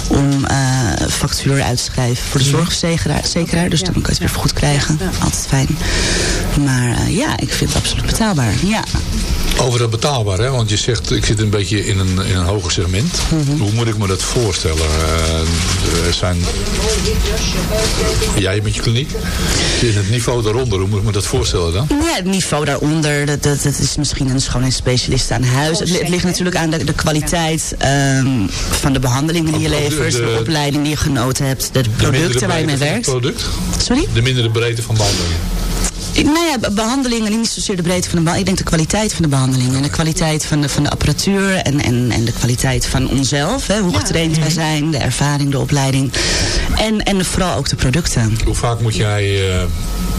S8: om eh factuur uit te schrijven voor de zorgverzekeraar. zekeraar. Dus dan kan je het weer vergoed krijgen. Altijd fijn. Maar eh, ja, ik vind het absoluut betaalbaar. Ja.
S4: Over dat betaalbaar, hè? want je zegt ik zit een beetje in een, in een hoger segment.
S8: Mhm.
S4: Hoe moet ik me dat voorstellen? Eh, er zijn... Jij met je kliniek? Zit het niveau daaronder, hoe moet ik me dat voorstellen dan?
S8: Ja, het niveau daaronder, dat, dat, dat is misschien een schoonheidsspecialist aan huis. Het, li- het ligt natuurlijk aan de, de kwaliteit ehm, van de behandelingen die je
S4: de-
S8: levert, de,
S4: de-
S8: opleiding die je genoten hebt, de producten waar je mee werkt.
S4: product?
S8: Sorry?
S4: De mindere breedte van behandelingen.
S8: Ik- Nou ja, be- behandelingen, niet zozeer de breedte van de behandeling. Ik denk de kwaliteit van de behandelingen. En de kwaliteit van de, van de apparatuur. En, en, en de kwaliteit van onszelf. Hè, hoe getraind wij zijn. De ervaring, de opleiding. En, en vooral ook de producten.
S4: Hoe vaak moet jij eh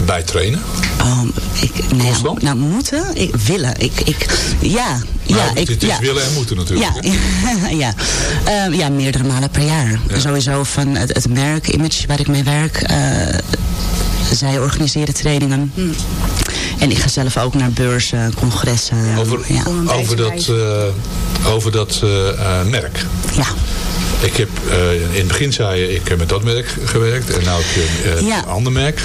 S4: bijtrainen?
S8: Oh, ik, nou, ja, nou, moeten? Ik, willen. Ik, ik, ja, ja,
S4: Nou,
S8: ik,
S4: het is
S8: ja.
S4: willen en moeten natuurlijk.
S8: Ja,
S4: hè? [laughs]
S8: ja. Ehm, ja, meerdere malen per jaar. Sowieso van het, het merk, image waar ik mee werk. eh, zij organiseren trainingen. En ik ga zelf ook naar beurzen, congressen.
S4: Over,
S8: ja.
S4: over dat, eh, over dat eh, eh, merk.
S8: Ja.
S4: Ik heb eh, in het begin zei je, ik heb met dat merk gewerkt. En nu heb je eh,
S8: Ja.
S4: een ander merk.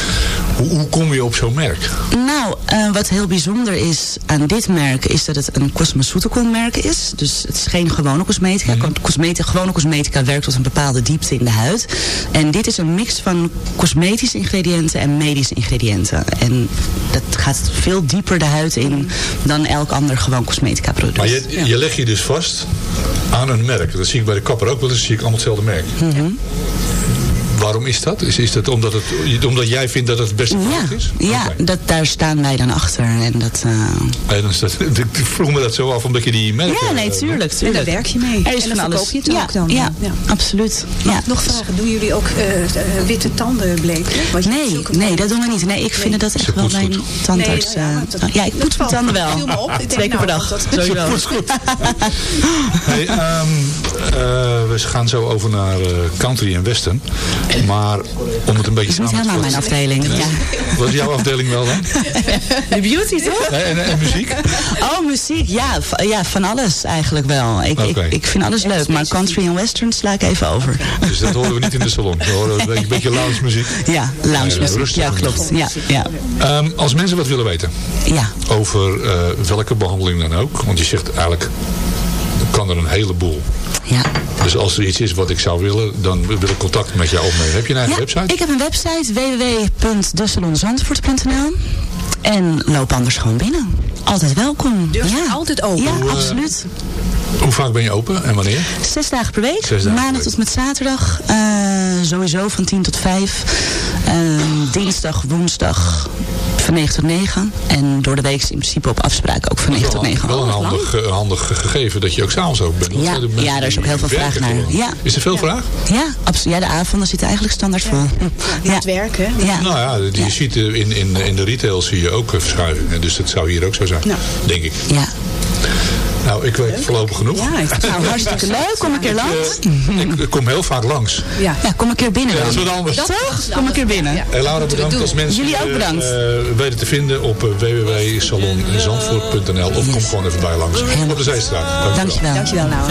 S4: Hoe, hoe kom je op zo'n merk?
S8: Nou, eh, wat heel bijzonder is aan dit merk is dat het een cosmeceutical merk is. Dus het is geen gewone cosmetica. cosmetica gewone cosmetica werkt tot een bepaalde diepte in de huid. En dit is een mix van cosmetische ingrediënten en medische ingrediënten. En dat gaat veel dieper de huid in dan elk ander gewoon cosmetica product.
S4: Maar je, je legt je dus vast aan een merk. Dat zie ik bij de kapper ook wel eens. zie ik allemaal hetzelfde merk.
S8: Mhm.
S4: Waarom is dat? Is, is dat omdat, het, omdat jij vindt dat het het beste product is?
S8: Ja, dat, daar staan wij dan achter. En dat, eh,
S4: Nee, dan is dat, [laughs] ik vroeg me dat zo af omdat je die merken...
S8: Ja, nee,
S4: eh,
S8: tuurlijk,
S5: En
S8: tuurlijk.
S5: daar werk je mee.
S8: Is
S5: en dan verkoop je het
S8: ja,
S5: ook dan.
S8: Ja, absoluut. Ja.
S5: Nog vragen, doen jullie ook eh, eh, witte tanden bleken? Want je hebt
S8: Nee, nee, dat doen we niet. Nee, ik vind dat echt wel mijn tandarts.
S5: Nee, nou ja,
S8: eh,
S5: dat-
S8: ja, ik poets mijn tanden wel. [laughs] Twee keer per
S5: nou,
S8: dag. Sowieso.
S4: Poetst goed. [laughs] Hey, ehm, eh, we gaan zo over naar eh, country en western. Maar om het een beetje
S8: Dat is niet
S4: samen
S8: helemaal
S4: te
S8: mijn
S4: vatten-
S8: afdeling. Ja.
S4: Wat is jouw afdeling wel dan? [laughs]
S8: De beauty, toch?
S4: Nee, en, en muziek?
S8: Oh, muziek. Ja, ja, van alles eigenlijk wel. Ik, ik, ik vind alles leuk. Maar country en western sla ik even over.
S4: Dus dat horen we niet in de salon. We horen een beetje, lounge muziek.
S8: Ja, lounge
S4: Nee,
S8: muziek.
S4: rustig.
S8: Ja, klopt. Ja, ja.
S4: Ehm, als mensen wat willen weten
S8: ja.
S4: over eh, welke behandeling dan ook. Want je zegt eigenlijk kan er een heleboel.
S8: ja.
S4: Dus als er iets is wat ik zou willen, dan wil ik contact met jou opnemen. Heb je een eigen
S8: Ja,
S4: website?
S8: ik heb een website www.desalonzandvoort.nl En loop anders gewoon binnen. Altijd welkom.
S5: Deur
S8: ja.
S5: altijd open.
S8: Ja,
S4: Hoe, eh,
S8: absoluut.
S4: Hoe vaak ben je open en wanneer?
S8: Zes dagen per week.
S4: Per
S8: Maandag
S4: week.
S8: tot en met zaterdag. eh, sowieso van 10 tot 5. Eh, dinsdag, woensdag van 9 tot 9. En door de week is in principe op afspraak ook van 9 tot 9.
S4: Wel een handig, eh, handig gegeven dat je ook s'avonds ook bent.
S8: Ja, ja, daar is ook heel veel vraag naar. Ja.
S4: Is er veel vraag?
S8: Ja, absoluut. Ja, de avonden zitten eigenlijk standaard vol.
S5: Ja, het werken.
S8: Ja.
S4: Nou ja, je
S8: Ja.
S4: ziet eh, in, in, in de retail zie je ook eh, verschuivingen. Dus dat zou hier ook zo zijn,
S5: Nou.
S4: denk ik.
S8: ja.
S4: Nou, ik weet voorlopig genoeg.
S5: Ja, ik-
S8: Nou, hartstikke leuk. Kom een keer langs.
S4: Ik, ik kom heel vaak langs.
S5: ja.
S8: Ja, kom een keer binnen
S4: Ja, dat is
S8: dan.
S4: wat anders.
S8: Toch? Kom een keer binnen.
S5: Ja.
S4: Hey, Laura, bedankt als mensen
S8: Jullie ook
S4: eh,
S8: bedankt.
S4: eh, weten te vinden op eh, www.salonzandvoort.nl of kom gewoon even bij langs. Op de Zeestraat. Dankjewel.
S8: Dankjewel.
S5: Dankjewel, Laura.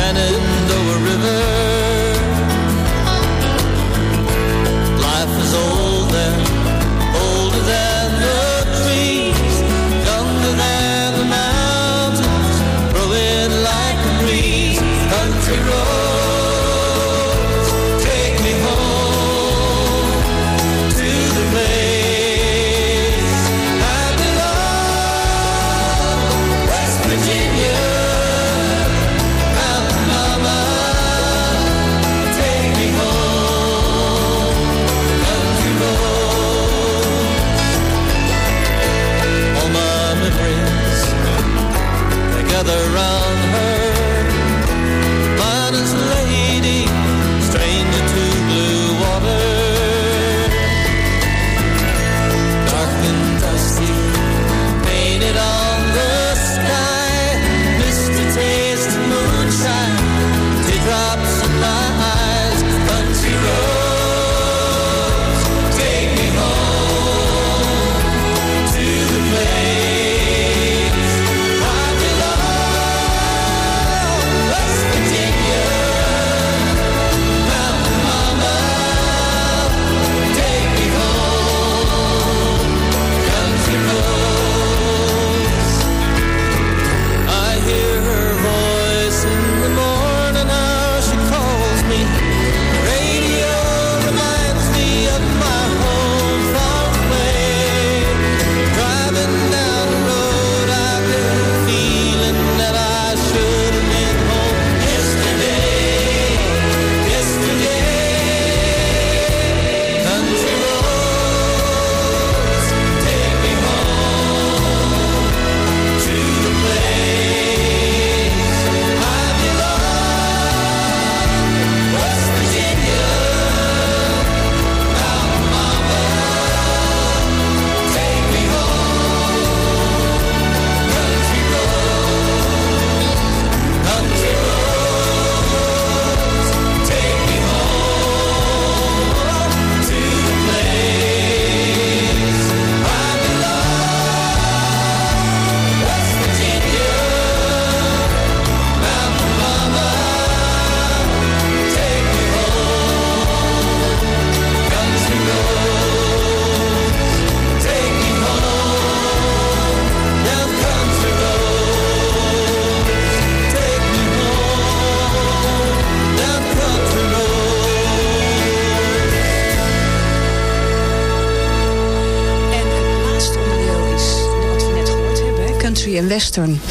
S5: En western.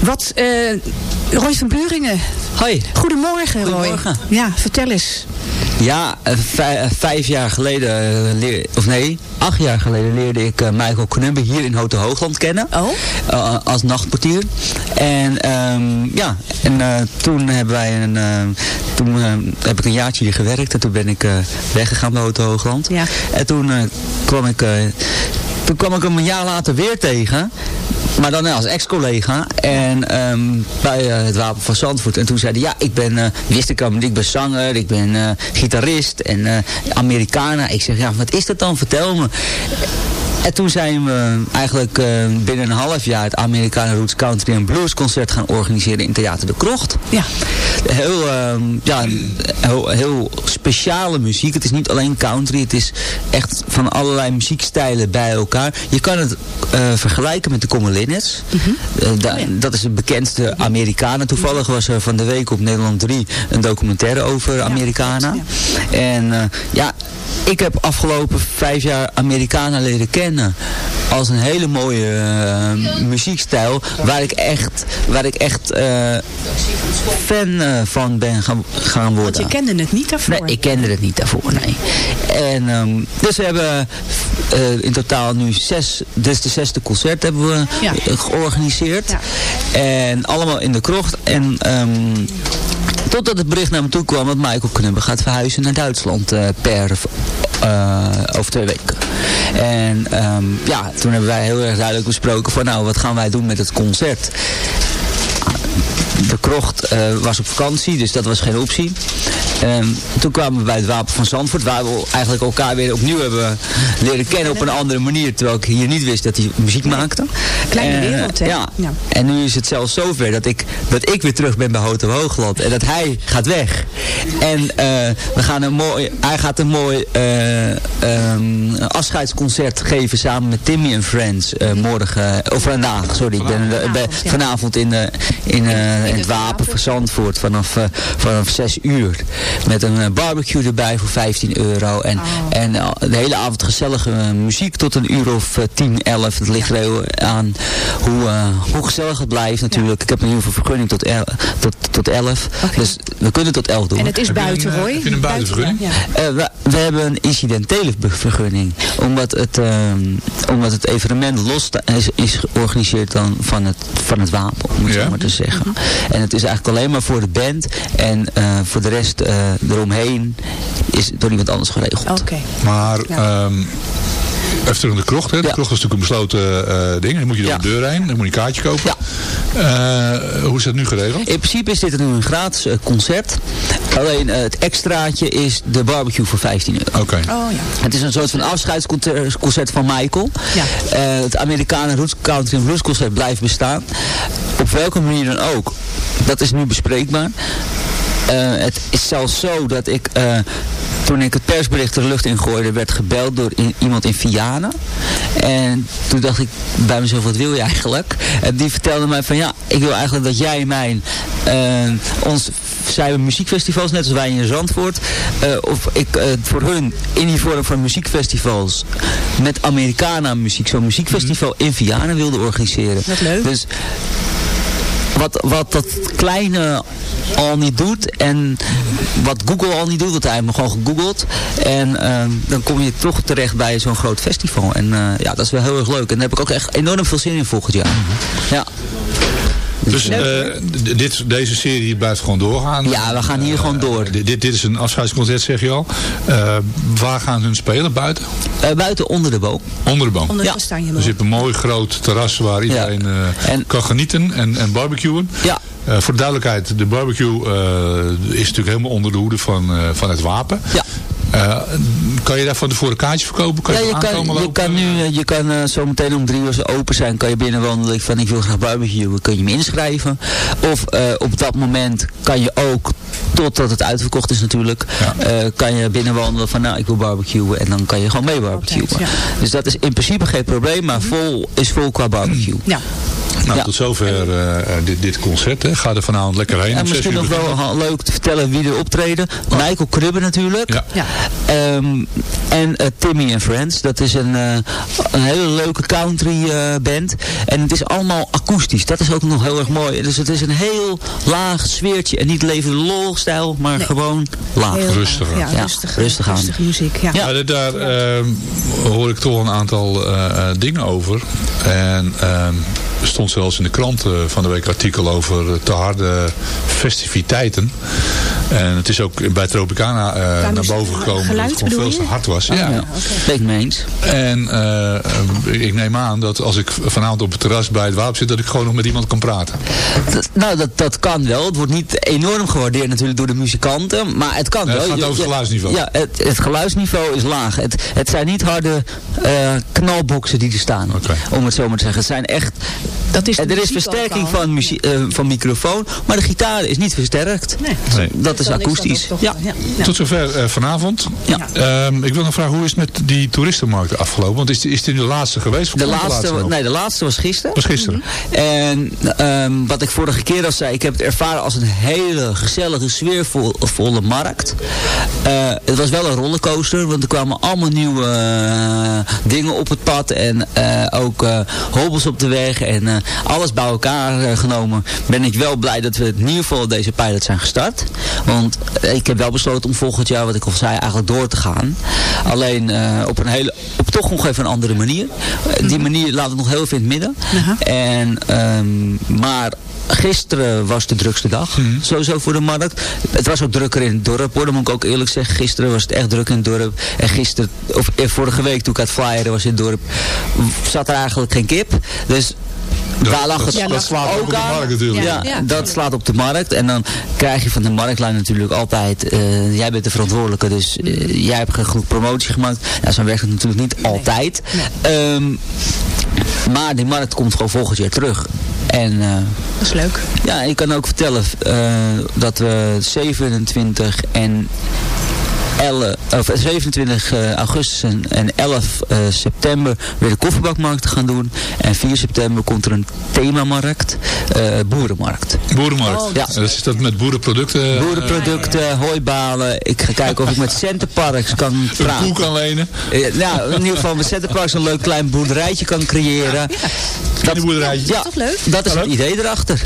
S5: Wat, eh, Roy van Buringen.
S9: Hoi.
S5: Goedemorgen, Roy.
S9: Goedemorgen.
S5: Ja, vertel eens.
S9: Ja, eh, eh, vijf jaar geleden, leer, of nee, acht jaar geleden leerde ik Michael Knubbe hier in Hotel Hoogland kennen.
S5: Oh?
S9: als nachtportier. En ehm, ja, en toen hebben wij een, eh, toen heb ik een jaartje hier gewerkt en toen ben ik weggegaan bij Hotel Hoogland.
S5: Ja.
S9: En toen kwam ik, toen kwam ik hem een jaar later weer tegen. Maar dan als ex-collega. En ehm, bij eh, het Wapen van Zandvoort. En toen zei hij, ja, ik ben, eh, wist ik al, ik ben zanger, ik ben eh, gitarist en eh Americana. Ik zeg, ja, wat is dat dan? Vertel me. En toen zijn we eigenlijk eh, binnen een half jaar het Americana Roots Country and Blues concert gaan organiseren in Theater de Krocht.
S5: Ja.
S9: Heel, ehm, ja, heel, heel speciale muziek. Het is niet alleen country, het is echt van allerlei muziekstijlen bij elkaar. Je kan het eh, vergelijken met de Common Linnets. Eh, da- Dat is de bekendste Amerikanen. Toevallig was er van de week op Nederland 3 een documentaire over Amerikanen. En ja, ik heb afgelopen vijf jaar Amerikanen leren kennen als een hele mooie eh, muziekstijl waar ik echt, waar ik echt eh, fan eh, van ben gaan, gaan worden.
S5: Want je kende het niet daarvoor.
S9: Nee, ik kende het niet daarvoor, nee. En, ehm, dus we hebben in totaal nu zes, is de zesde concert hebben we
S5: Ja.
S9: georganiseerd. En allemaal in de krocht. En ehm, totdat het bericht naar me toe kwam dat Michael Knubbe gaat verhuizen naar Duitsland eh, per eh, over twee weken. En ehm, ja, toen hebben wij heel erg duidelijk besproken van nou, wat gaan wij doen met het concert? de krocht eh, was op vakantie, dus dat was geen optie. Ehm, toen kwamen we bij het Wapen van Zandvoort, waar we eigenlijk elkaar weer opnieuw hebben leren kennen op een andere manier. Terwijl ik hier niet wist dat hij muziek maakte.
S5: Kleine
S9: En,
S5: wereld, hè?
S9: Ja.
S5: Ja.
S9: En nu is het zelfs zover dat ik, dat ik weer terug ben bij Hotel Hoogland. En dat hij gaat weg. En eh, we gaan een mooi, hij gaat een mooi eh, ehm, afscheidsconcert geven samen met Timmy en Friends. eh, morgen, of vandaag, sorry. Ik ben, eh, vanavond in, de, in, eh, in het Wapen van Zandvoort vanaf, eh, vanaf 6 uur. Met een eh, barbecue erbij voor 15 euro. En, en eh, de hele avond gezellige eh, muziek tot een uur of eh, 10, 11. Het ligt er heel aan hoe, hoe gezellig het blijft natuurlijk. Ik heb in ieder geval vergunning tot, el, tot, tot 11. Dus we kunnen tot 11 doen.
S5: En het is buiten,
S4: een, eh,
S5: Roy?
S4: heb je een buitenvergunning?
S5: Ja.
S9: We, we hebben een incidentele vergunning. Omdat het, ehm, omdat het evenement los is, is georganiseerd dan van het, van het wapen, om het
S4: Ja.
S9: zo maar te zeggen. En het is eigenlijk alleen maar voor de band. En eh, voor de rest eromheen is door iemand anders geregeld.
S5: Oké.
S4: Maar ehm even terug naar de krocht. Hè. De krocht is natuurlijk een besloten eh, ding. Dan moet je door
S9: Ja.
S4: de deur heen. Dan moet je een kaartje kopen. Eh, hoe is dat nu geregeld?
S9: In principe is dit nu een gratis eh, concert. Alleen eh, het extraatje is de barbecue voor 15 euro.
S4: Oké.
S5: Oh ja.
S9: Het is een soort van afscheidsconcert van Michael.
S5: Ja.
S9: Eh, het Amerikanen Roots Country Blues concert blijft bestaan. Op welke manier dan ook. Dat is nu bespreekbaar. Eh, het is zelfs zo dat ik, eh, toen ik het persbericht de lucht ingooide, werd gebeld door iemand in Vianen. En toen dacht ik bij mezelf, wat wil je eigenlijk? En die vertelde mij van, ja, ik wil eigenlijk dat jij mijn, eh, ons, zij hebben muziekfestivals, net als wij in Zandvoort. eh, of ik voor hun in die vorm van muziekfestivals met Americana muziek, zo'n muziekfestival in Vianen wilde organiseren.
S5: Wat leuk.
S9: Dus wat, wat dat kleine al niet doet en wat Google al niet doet, want hij heeft me gewoon gegoogeld. En ehm, dan kom je toch terecht bij zo'n groot festival. En eh, ja, dat is wel heel erg leuk. En daar heb ik ook echt enorm veel zin in volgend jaar. Ja.
S4: Dus eh, d- dit, deze serie blijft gewoon doorgaan?
S9: Ja, we gaan hier gewoon door.
S4: Dit, dit is een afscheidsconcert, zeg je al. Eh, waar gaan hun spelen? Buiten?
S9: Eh, buiten onder de boom.
S4: Onder de boom?
S5: Onder de
S9: Ja.
S4: Dus je hebt een mooi groot terras waar iedereen eh,
S9: En-
S4: kan genieten en, en barbecuen.
S9: Ja.
S4: Eh, voor de duidelijkheid, de barbecue eh, is natuurlijk helemaal onder de hoede van, eh, van het wapen.
S9: Ja.
S4: Eh, kan je daar van tevoren kaartjes verkopen? Kan
S9: Ja,
S4: je,
S9: je
S4: aankomen
S9: kan, je
S4: lopen?
S9: kan nu, eh, je kan eh, zo meteen om drie uur open zijn, kan je binnenwandelen. Ik van ik wil graag barbecuen, kun je me inschrijven. Of eh, op dat moment kan je ook, totdat het uitverkocht is natuurlijk, eh, kan je binnenwandelen van nou ik wil barbecuen en dan kan je gewoon mee barbecuen.
S5: Altijd, ja.
S9: Dus dat is in principe geen probleem, maar vol is vol qua barbecue.
S5: Ja.
S4: Nou,
S9: Ja.
S4: tot zover eh, eh, dit, dit concert. Hè. Ga er vanavond lekker heen.
S9: En misschien nog wel leuk te vertellen wie er optreden. Michael Krubbe natuurlijk.
S4: Ja.
S5: Ja.
S9: Ehm, en eh, Timmy and Friends. Dat is een, eh, een hele leuke country eh, band. En het is allemaal akoestisch. Dat is ook nog heel erg mooi. Dus het is een heel laag sfeertje. En niet leven lol stijl, maar
S5: Nee.
S9: gewoon laag.
S5: Heel
S4: Rustig.
S5: Ja,
S9: Ja,
S5: rustig,
S9: rustig aan.
S5: rustige muziek. Ja.
S9: Ja.
S4: Ja, daar ehm, hoor ik toch een aantal eh, eh, dingen over. En ehm, er stond zelfs in de krant eh, van de week artikel over eh, te harde festiviteiten. En het is ook bij Tropicana eh, naar boven gekomen dat het gewoon veel te hard was.
S9: Ja,
S4: ja.
S9: ik mee eens.
S4: En ik neem aan dat als ik vanavond op het terras bij het wapen zit, dat ik gewoon nog met iemand kan praten.
S9: Dat- nou, dat, dat kan wel. Het wordt niet enorm gewaardeerd natuurlijk door de muzikanten. Maar het kan
S4: Nee,
S9: wel.
S4: het gaat over het geluidsniveau.
S9: Ja, het, het geluidsniveau is laag. Het, het zijn niet harde eh knalboxen die er staan. Om het zo maar te zeggen. Het zijn echt...
S5: Dat is de
S9: er is versterking van, eh, van microfoon. Maar de gitaar is niet versterkt.
S5: Nee.
S4: Nee.
S9: Dat is akoestisch. ja.
S5: ja. Ja.
S4: Tot zover eh, vanavond.
S9: Ja.
S4: Ehm, ik wil nog vragen, hoe is het met die toeristenmarkt afgelopen? Want is, is dit de laatste geweest?
S9: De laatste,
S4: nog?
S9: nee, de laatste was gisteren.
S4: was gisteren.
S9: En ehm, wat ik vorige keer al zei, ik heb het ervaren als een hele gezellige, sfeervolle markt. Eh, het was wel een rollercoaster, want er kwamen allemaal nieuwe dingen op het pad. En eh, ook eh hobbels op de weg. En eh, alles bij elkaar eh, genomen ben ik wel blij dat we in ieder geval deze pilot zijn gestart. Want eh, ik heb wel besloten om volgend jaar, wat ik al zei, eigenlijk door te gaan. Alleen eh, op een hele, op toch nog even een andere manier. Die manier laat ik nog heel veel in het midden. En, ehm, maar gisteren was de drukste dag. Sowieso voor de markt. Het was ook drukker in het dorp hoor. Dat moet ik ook eerlijk zeggen. Gisteren was het echt druk in het dorp. En gisteren, of vorige week toen ik aan het flyeren was in het dorp, zat er eigenlijk geen kip. Dus daar lag het
S4: dat, dat slaat ook op de
S9: aan.
S4: markt natuurlijk.
S9: Ja,
S5: Ja.
S9: dat slaat op de markt. En dan krijg je van de marktlijn natuurlijk altijd... eh, jij bent de verantwoordelijke, dus eh, jij hebt genoeg promotie gemaakt. Ja, zo werkt het natuurlijk niet altijd. Ehm, maar die markt komt gewoon volgend jaar terug. En eh,
S5: Dat is leuk.
S9: ja, ik kan ook vertellen dat we 27 en 11, of 27 eh, augustus en, en 11 eh, september weer de kofferbakmarkt gaan doen. En 4 september komt er een themamarkt, eh, boerenmarkt.
S4: Boerenmarkt.
S5: Oh,
S9: Ja.
S4: Dus is dat met boerenproducten?
S9: Boerenproducten, hooibalen. Ik ga kijken of ik met [laughs] Centerparks kan
S4: een
S9: praten.
S4: koe kan lenen?
S9: Eh, nou, in ieder geval met Centerparks een leuk klein boerderijtje kan creëren.
S4: Dat boerderijtje.
S9: Ja,
S5: toch leuk?
S9: dat is het idee erachter.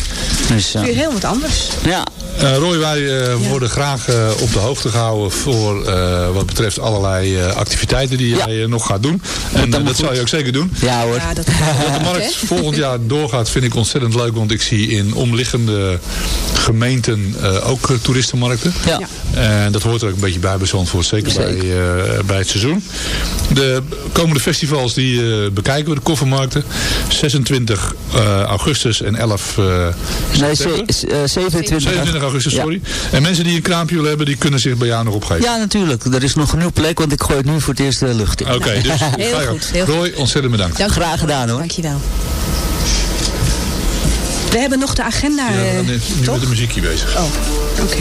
S9: Dus, eh,
S5: Weer heel wat anders.
S9: ja,
S4: Eh, Roy, wij eh, worden graag eh, op de hoogte gehouden voor eh, wat betreft allerlei eh, activiteiten die jij nog gaat doen. En dat zal je ook zeker doen.
S9: ja hoor.
S5: Ja, dat,
S4: Dat de markt volgend jaar doorgaat vind ik ontzettend leuk. Want ik zie in omliggende gemeenten eh, ook toeristenmarkten.
S9: Ja.
S4: En dat hoort er ook een beetje bij bij Zandvoort. Zeker,
S9: Zeker.
S4: Bij, eh, bij het seizoen. De komende festivals die eh, bekijken we. De koffermarkten. 26 eh, augustus en 11 eh
S9: Nee,
S4: september.
S9: eh, 27.
S4: 27 augustus,
S9: Ja.
S4: sorry. En mensen die een kraampje willen hebben, die kunnen zich bij jou nog opgeven.
S9: Ja, natuurlijk. Er is nog genoeg plek, want ik gooi het nu voor het eerst de lucht in.
S4: Oké, [laughs] dus
S5: Heel
S4: ga je
S5: goed, heel goed.
S4: Roy, ontzettend bedankt.
S5: Dank je
S9: Graag
S5: wel.
S9: gedaan, hoor.
S5: Dankjewel. We hebben nog de agenda,
S4: Ja, we
S5: eh,
S4: zijn nu
S5: toch?
S4: met de muziekje bezig.
S5: Oh, oké.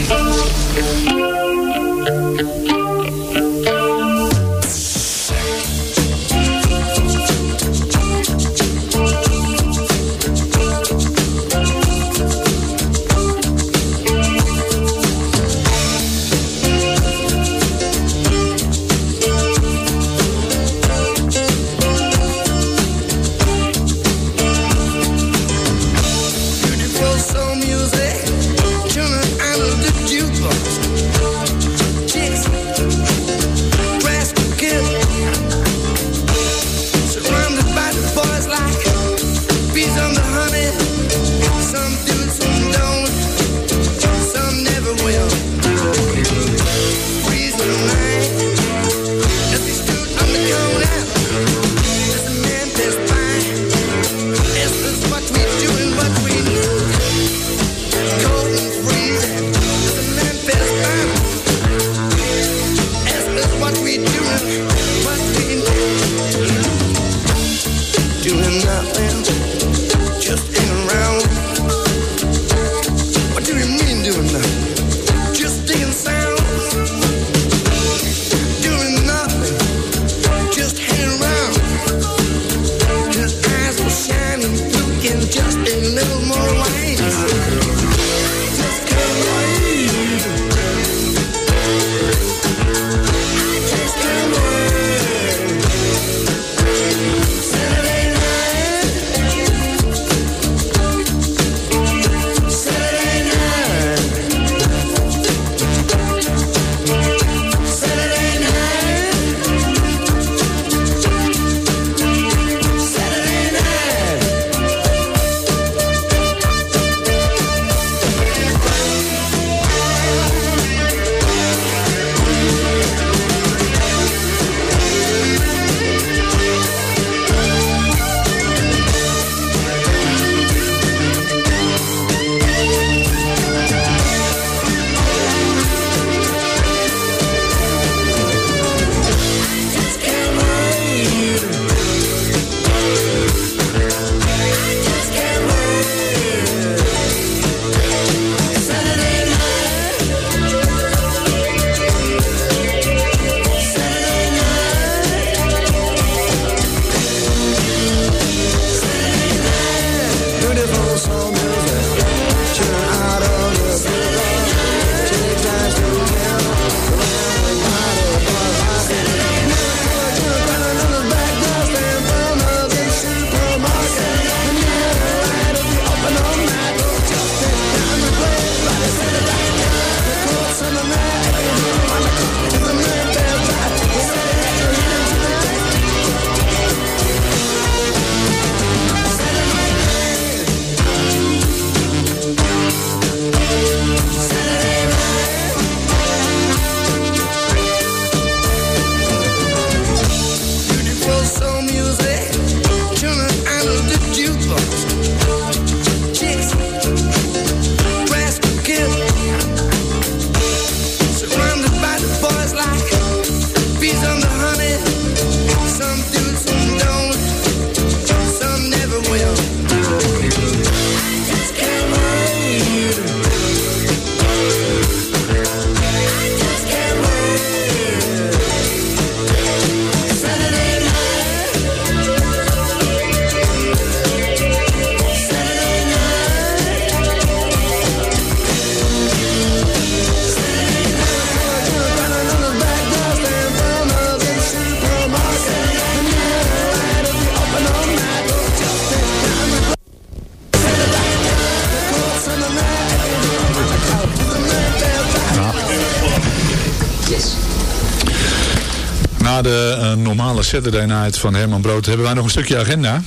S4: Saturday Night van Herman Brood hebben wij nog een stukje agenda.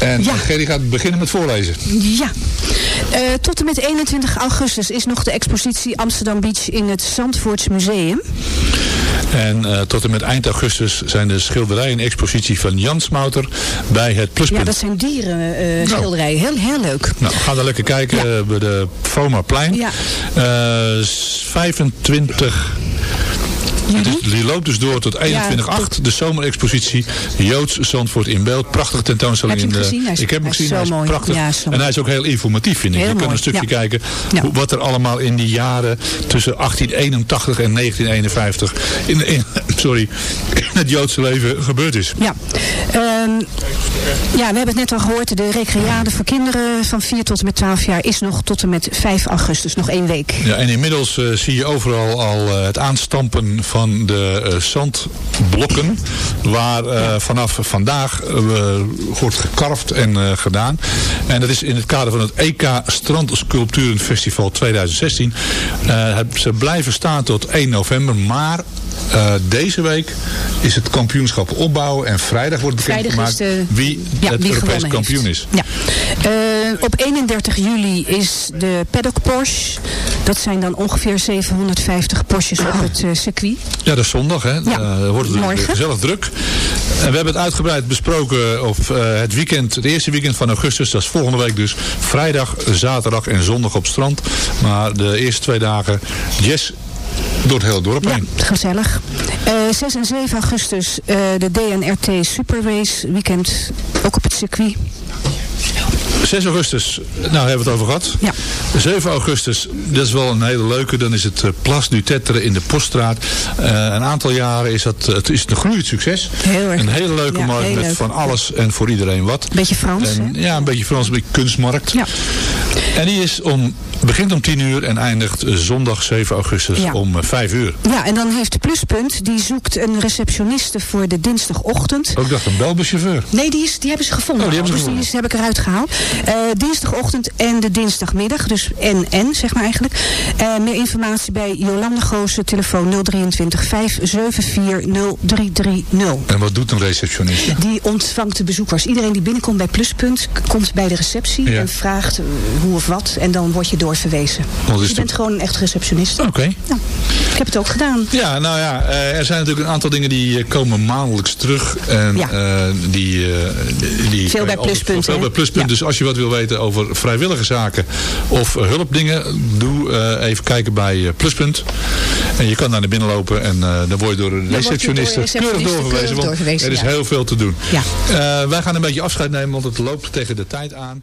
S4: En
S5: Ja.
S4: Gerry gaat beginnen met voorlezen.
S5: Ja. Eh, tot en met 21 augustus is nog de expositie Amsterdam Beach in het Zandvoorts Museum.
S4: En eh, tot en met eind augustus zijn de schilderijen expositie van Jan Smouter bij het Pluspunt.
S5: Ja, dat zijn dierenschilderijen. schilderijen. heel, heel leuk.
S4: Nou, ga daar lekker kijken eh, bij de Foma-plein.
S5: Ja.
S4: Eh, 25... Het is- Die loopt dus door tot 21-8. De zomerexpositie Joods Zandvoort in beeld. Prachtige tentoonstelling.
S5: Heb je hem
S4: in de-
S5: is-
S4: ik heb hem
S5: hij is
S4: gezien. Hij is
S5: mooi.
S4: prachtig.
S5: Ja,
S4: en hij is ook heel informatief, vind ik.
S5: Heel
S4: je kan een stukje
S5: ja.
S4: kijken hoe- wat er allemaal in die jaren tussen 1881 en 1951 in, in, [laughs] sorry, het Joodse leven gebeurd is.
S5: Ja. Ehm, ja, we hebben het net al gehoord. De recreade voor kinderen van 4 tot en met 12 jaar is nog tot en met 5 augustus. Nog één week.
S4: Ja, en inmiddels eh, zie je overal al eh, het aanstampen van de eh, zandblokken. Waar vanaf vandaag wordt gekarfd en gedaan. En dat is in het kader van het EK Strandsculpturenfestival 2016. Eh, het- ze blijven staan tot 1 november. Maar deze week is het kampioenschap opbouwen. En vrijdag wordt bekendgemaakt
S5: de-
S4: wie
S5: Ja,
S4: het
S5: wie
S4: Europees
S5: gewonnen
S4: kampioen
S5: heeft.
S4: is.
S5: Ja. Eh, op 31 juli is de Paddock Porsche. Dat zijn dan ongeveer 750 Porsches op het eh, circuit.
S4: Ja, dat is zondag, hè.
S5: Ja,
S4: Eh, wordt het
S5: morgen.
S4: gezellig druk. En we hebben het uitgebreid besproken op eh, het weekend, het eerste weekend van augustus. Dat is volgende week dus. Vrijdag, zaterdag en zondag op strand. Maar de eerste twee dagen, yes, door het hele dorp heen.
S5: Gezellig. Eh 6 en 7 augustus eh, de DNRT Super Race weekend. Ook op het circuit.
S4: 6 augustus, nou hebben we het over gehad.
S5: Ja.
S4: 7 augustus, dat is wel een hele leuke. Dan is het eh, Plas du Tetre in de Poststraat. Eh, een aantal jaren is dat, het is een groeiend succes.
S5: Heel erg
S4: Een hele leuke
S5: Ja,
S4: markt met
S5: leuk.
S4: van alles en voor iedereen wat.
S5: Beetje Frans,
S4: En, ja, een beetje Frans, een beetje kunstmarkt.
S5: Ja.
S4: En die is om, begint om 10 uur en eindigt eh, zondag 7 augustus
S5: Ja.
S4: om eh, 5 uur.
S5: Ja, en dan heeft Pluspunt, die zoekt een receptioniste voor de dinsdagochtend.
S4: Ook dacht een Belbuschauffeur.
S5: Nee, die, is, die hebben ze gevonden.
S4: Oh, die hebben ze
S5: dus die
S4: gevonden.
S5: is, heb ik eruit gehaald. Eh, dinsdagochtend en de dinsdagmiddag. Dus en en, zeg maar eigenlijk. Eh, meer informatie bij Jolanda Goosen, telefoon 023 574 0330.
S4: En wat doet een receptionist?
S5: Die ontvangt de bezoekers. Iedereen die binnenkomt bij Pluspunt komt bij de receptie
S4: Ja.
S5: en vraagt eh, hoe of wat. En dan word je doorverwezen. Dus je
S4: het?
S5: bent gewoon een echt receptionist.
S4: Oké.
S5: Ik heb het ook gedaan.
S4: Ja, nou ja, er zijn natuurlijk een aantal dingen die komen maandelijks terug. En
S5: Ja.
S4: die, die,
S5: Veel bij Pluspunt,
S4: Veel bij Pluspunt. Dus als je wat wil weten over vrijwillige zaken of hulpdingen, doe eh, even kijken bij eh, Pluspunt. En je kan naar binnen lopen en eh, dan word je door de receptioniste keurig
S5: keurig
S4: Want er is heel veel te doen.
S5: Ja.
S4: Wij gaan een beetje afscheid nemen, want het loopt tegen de tijd aan.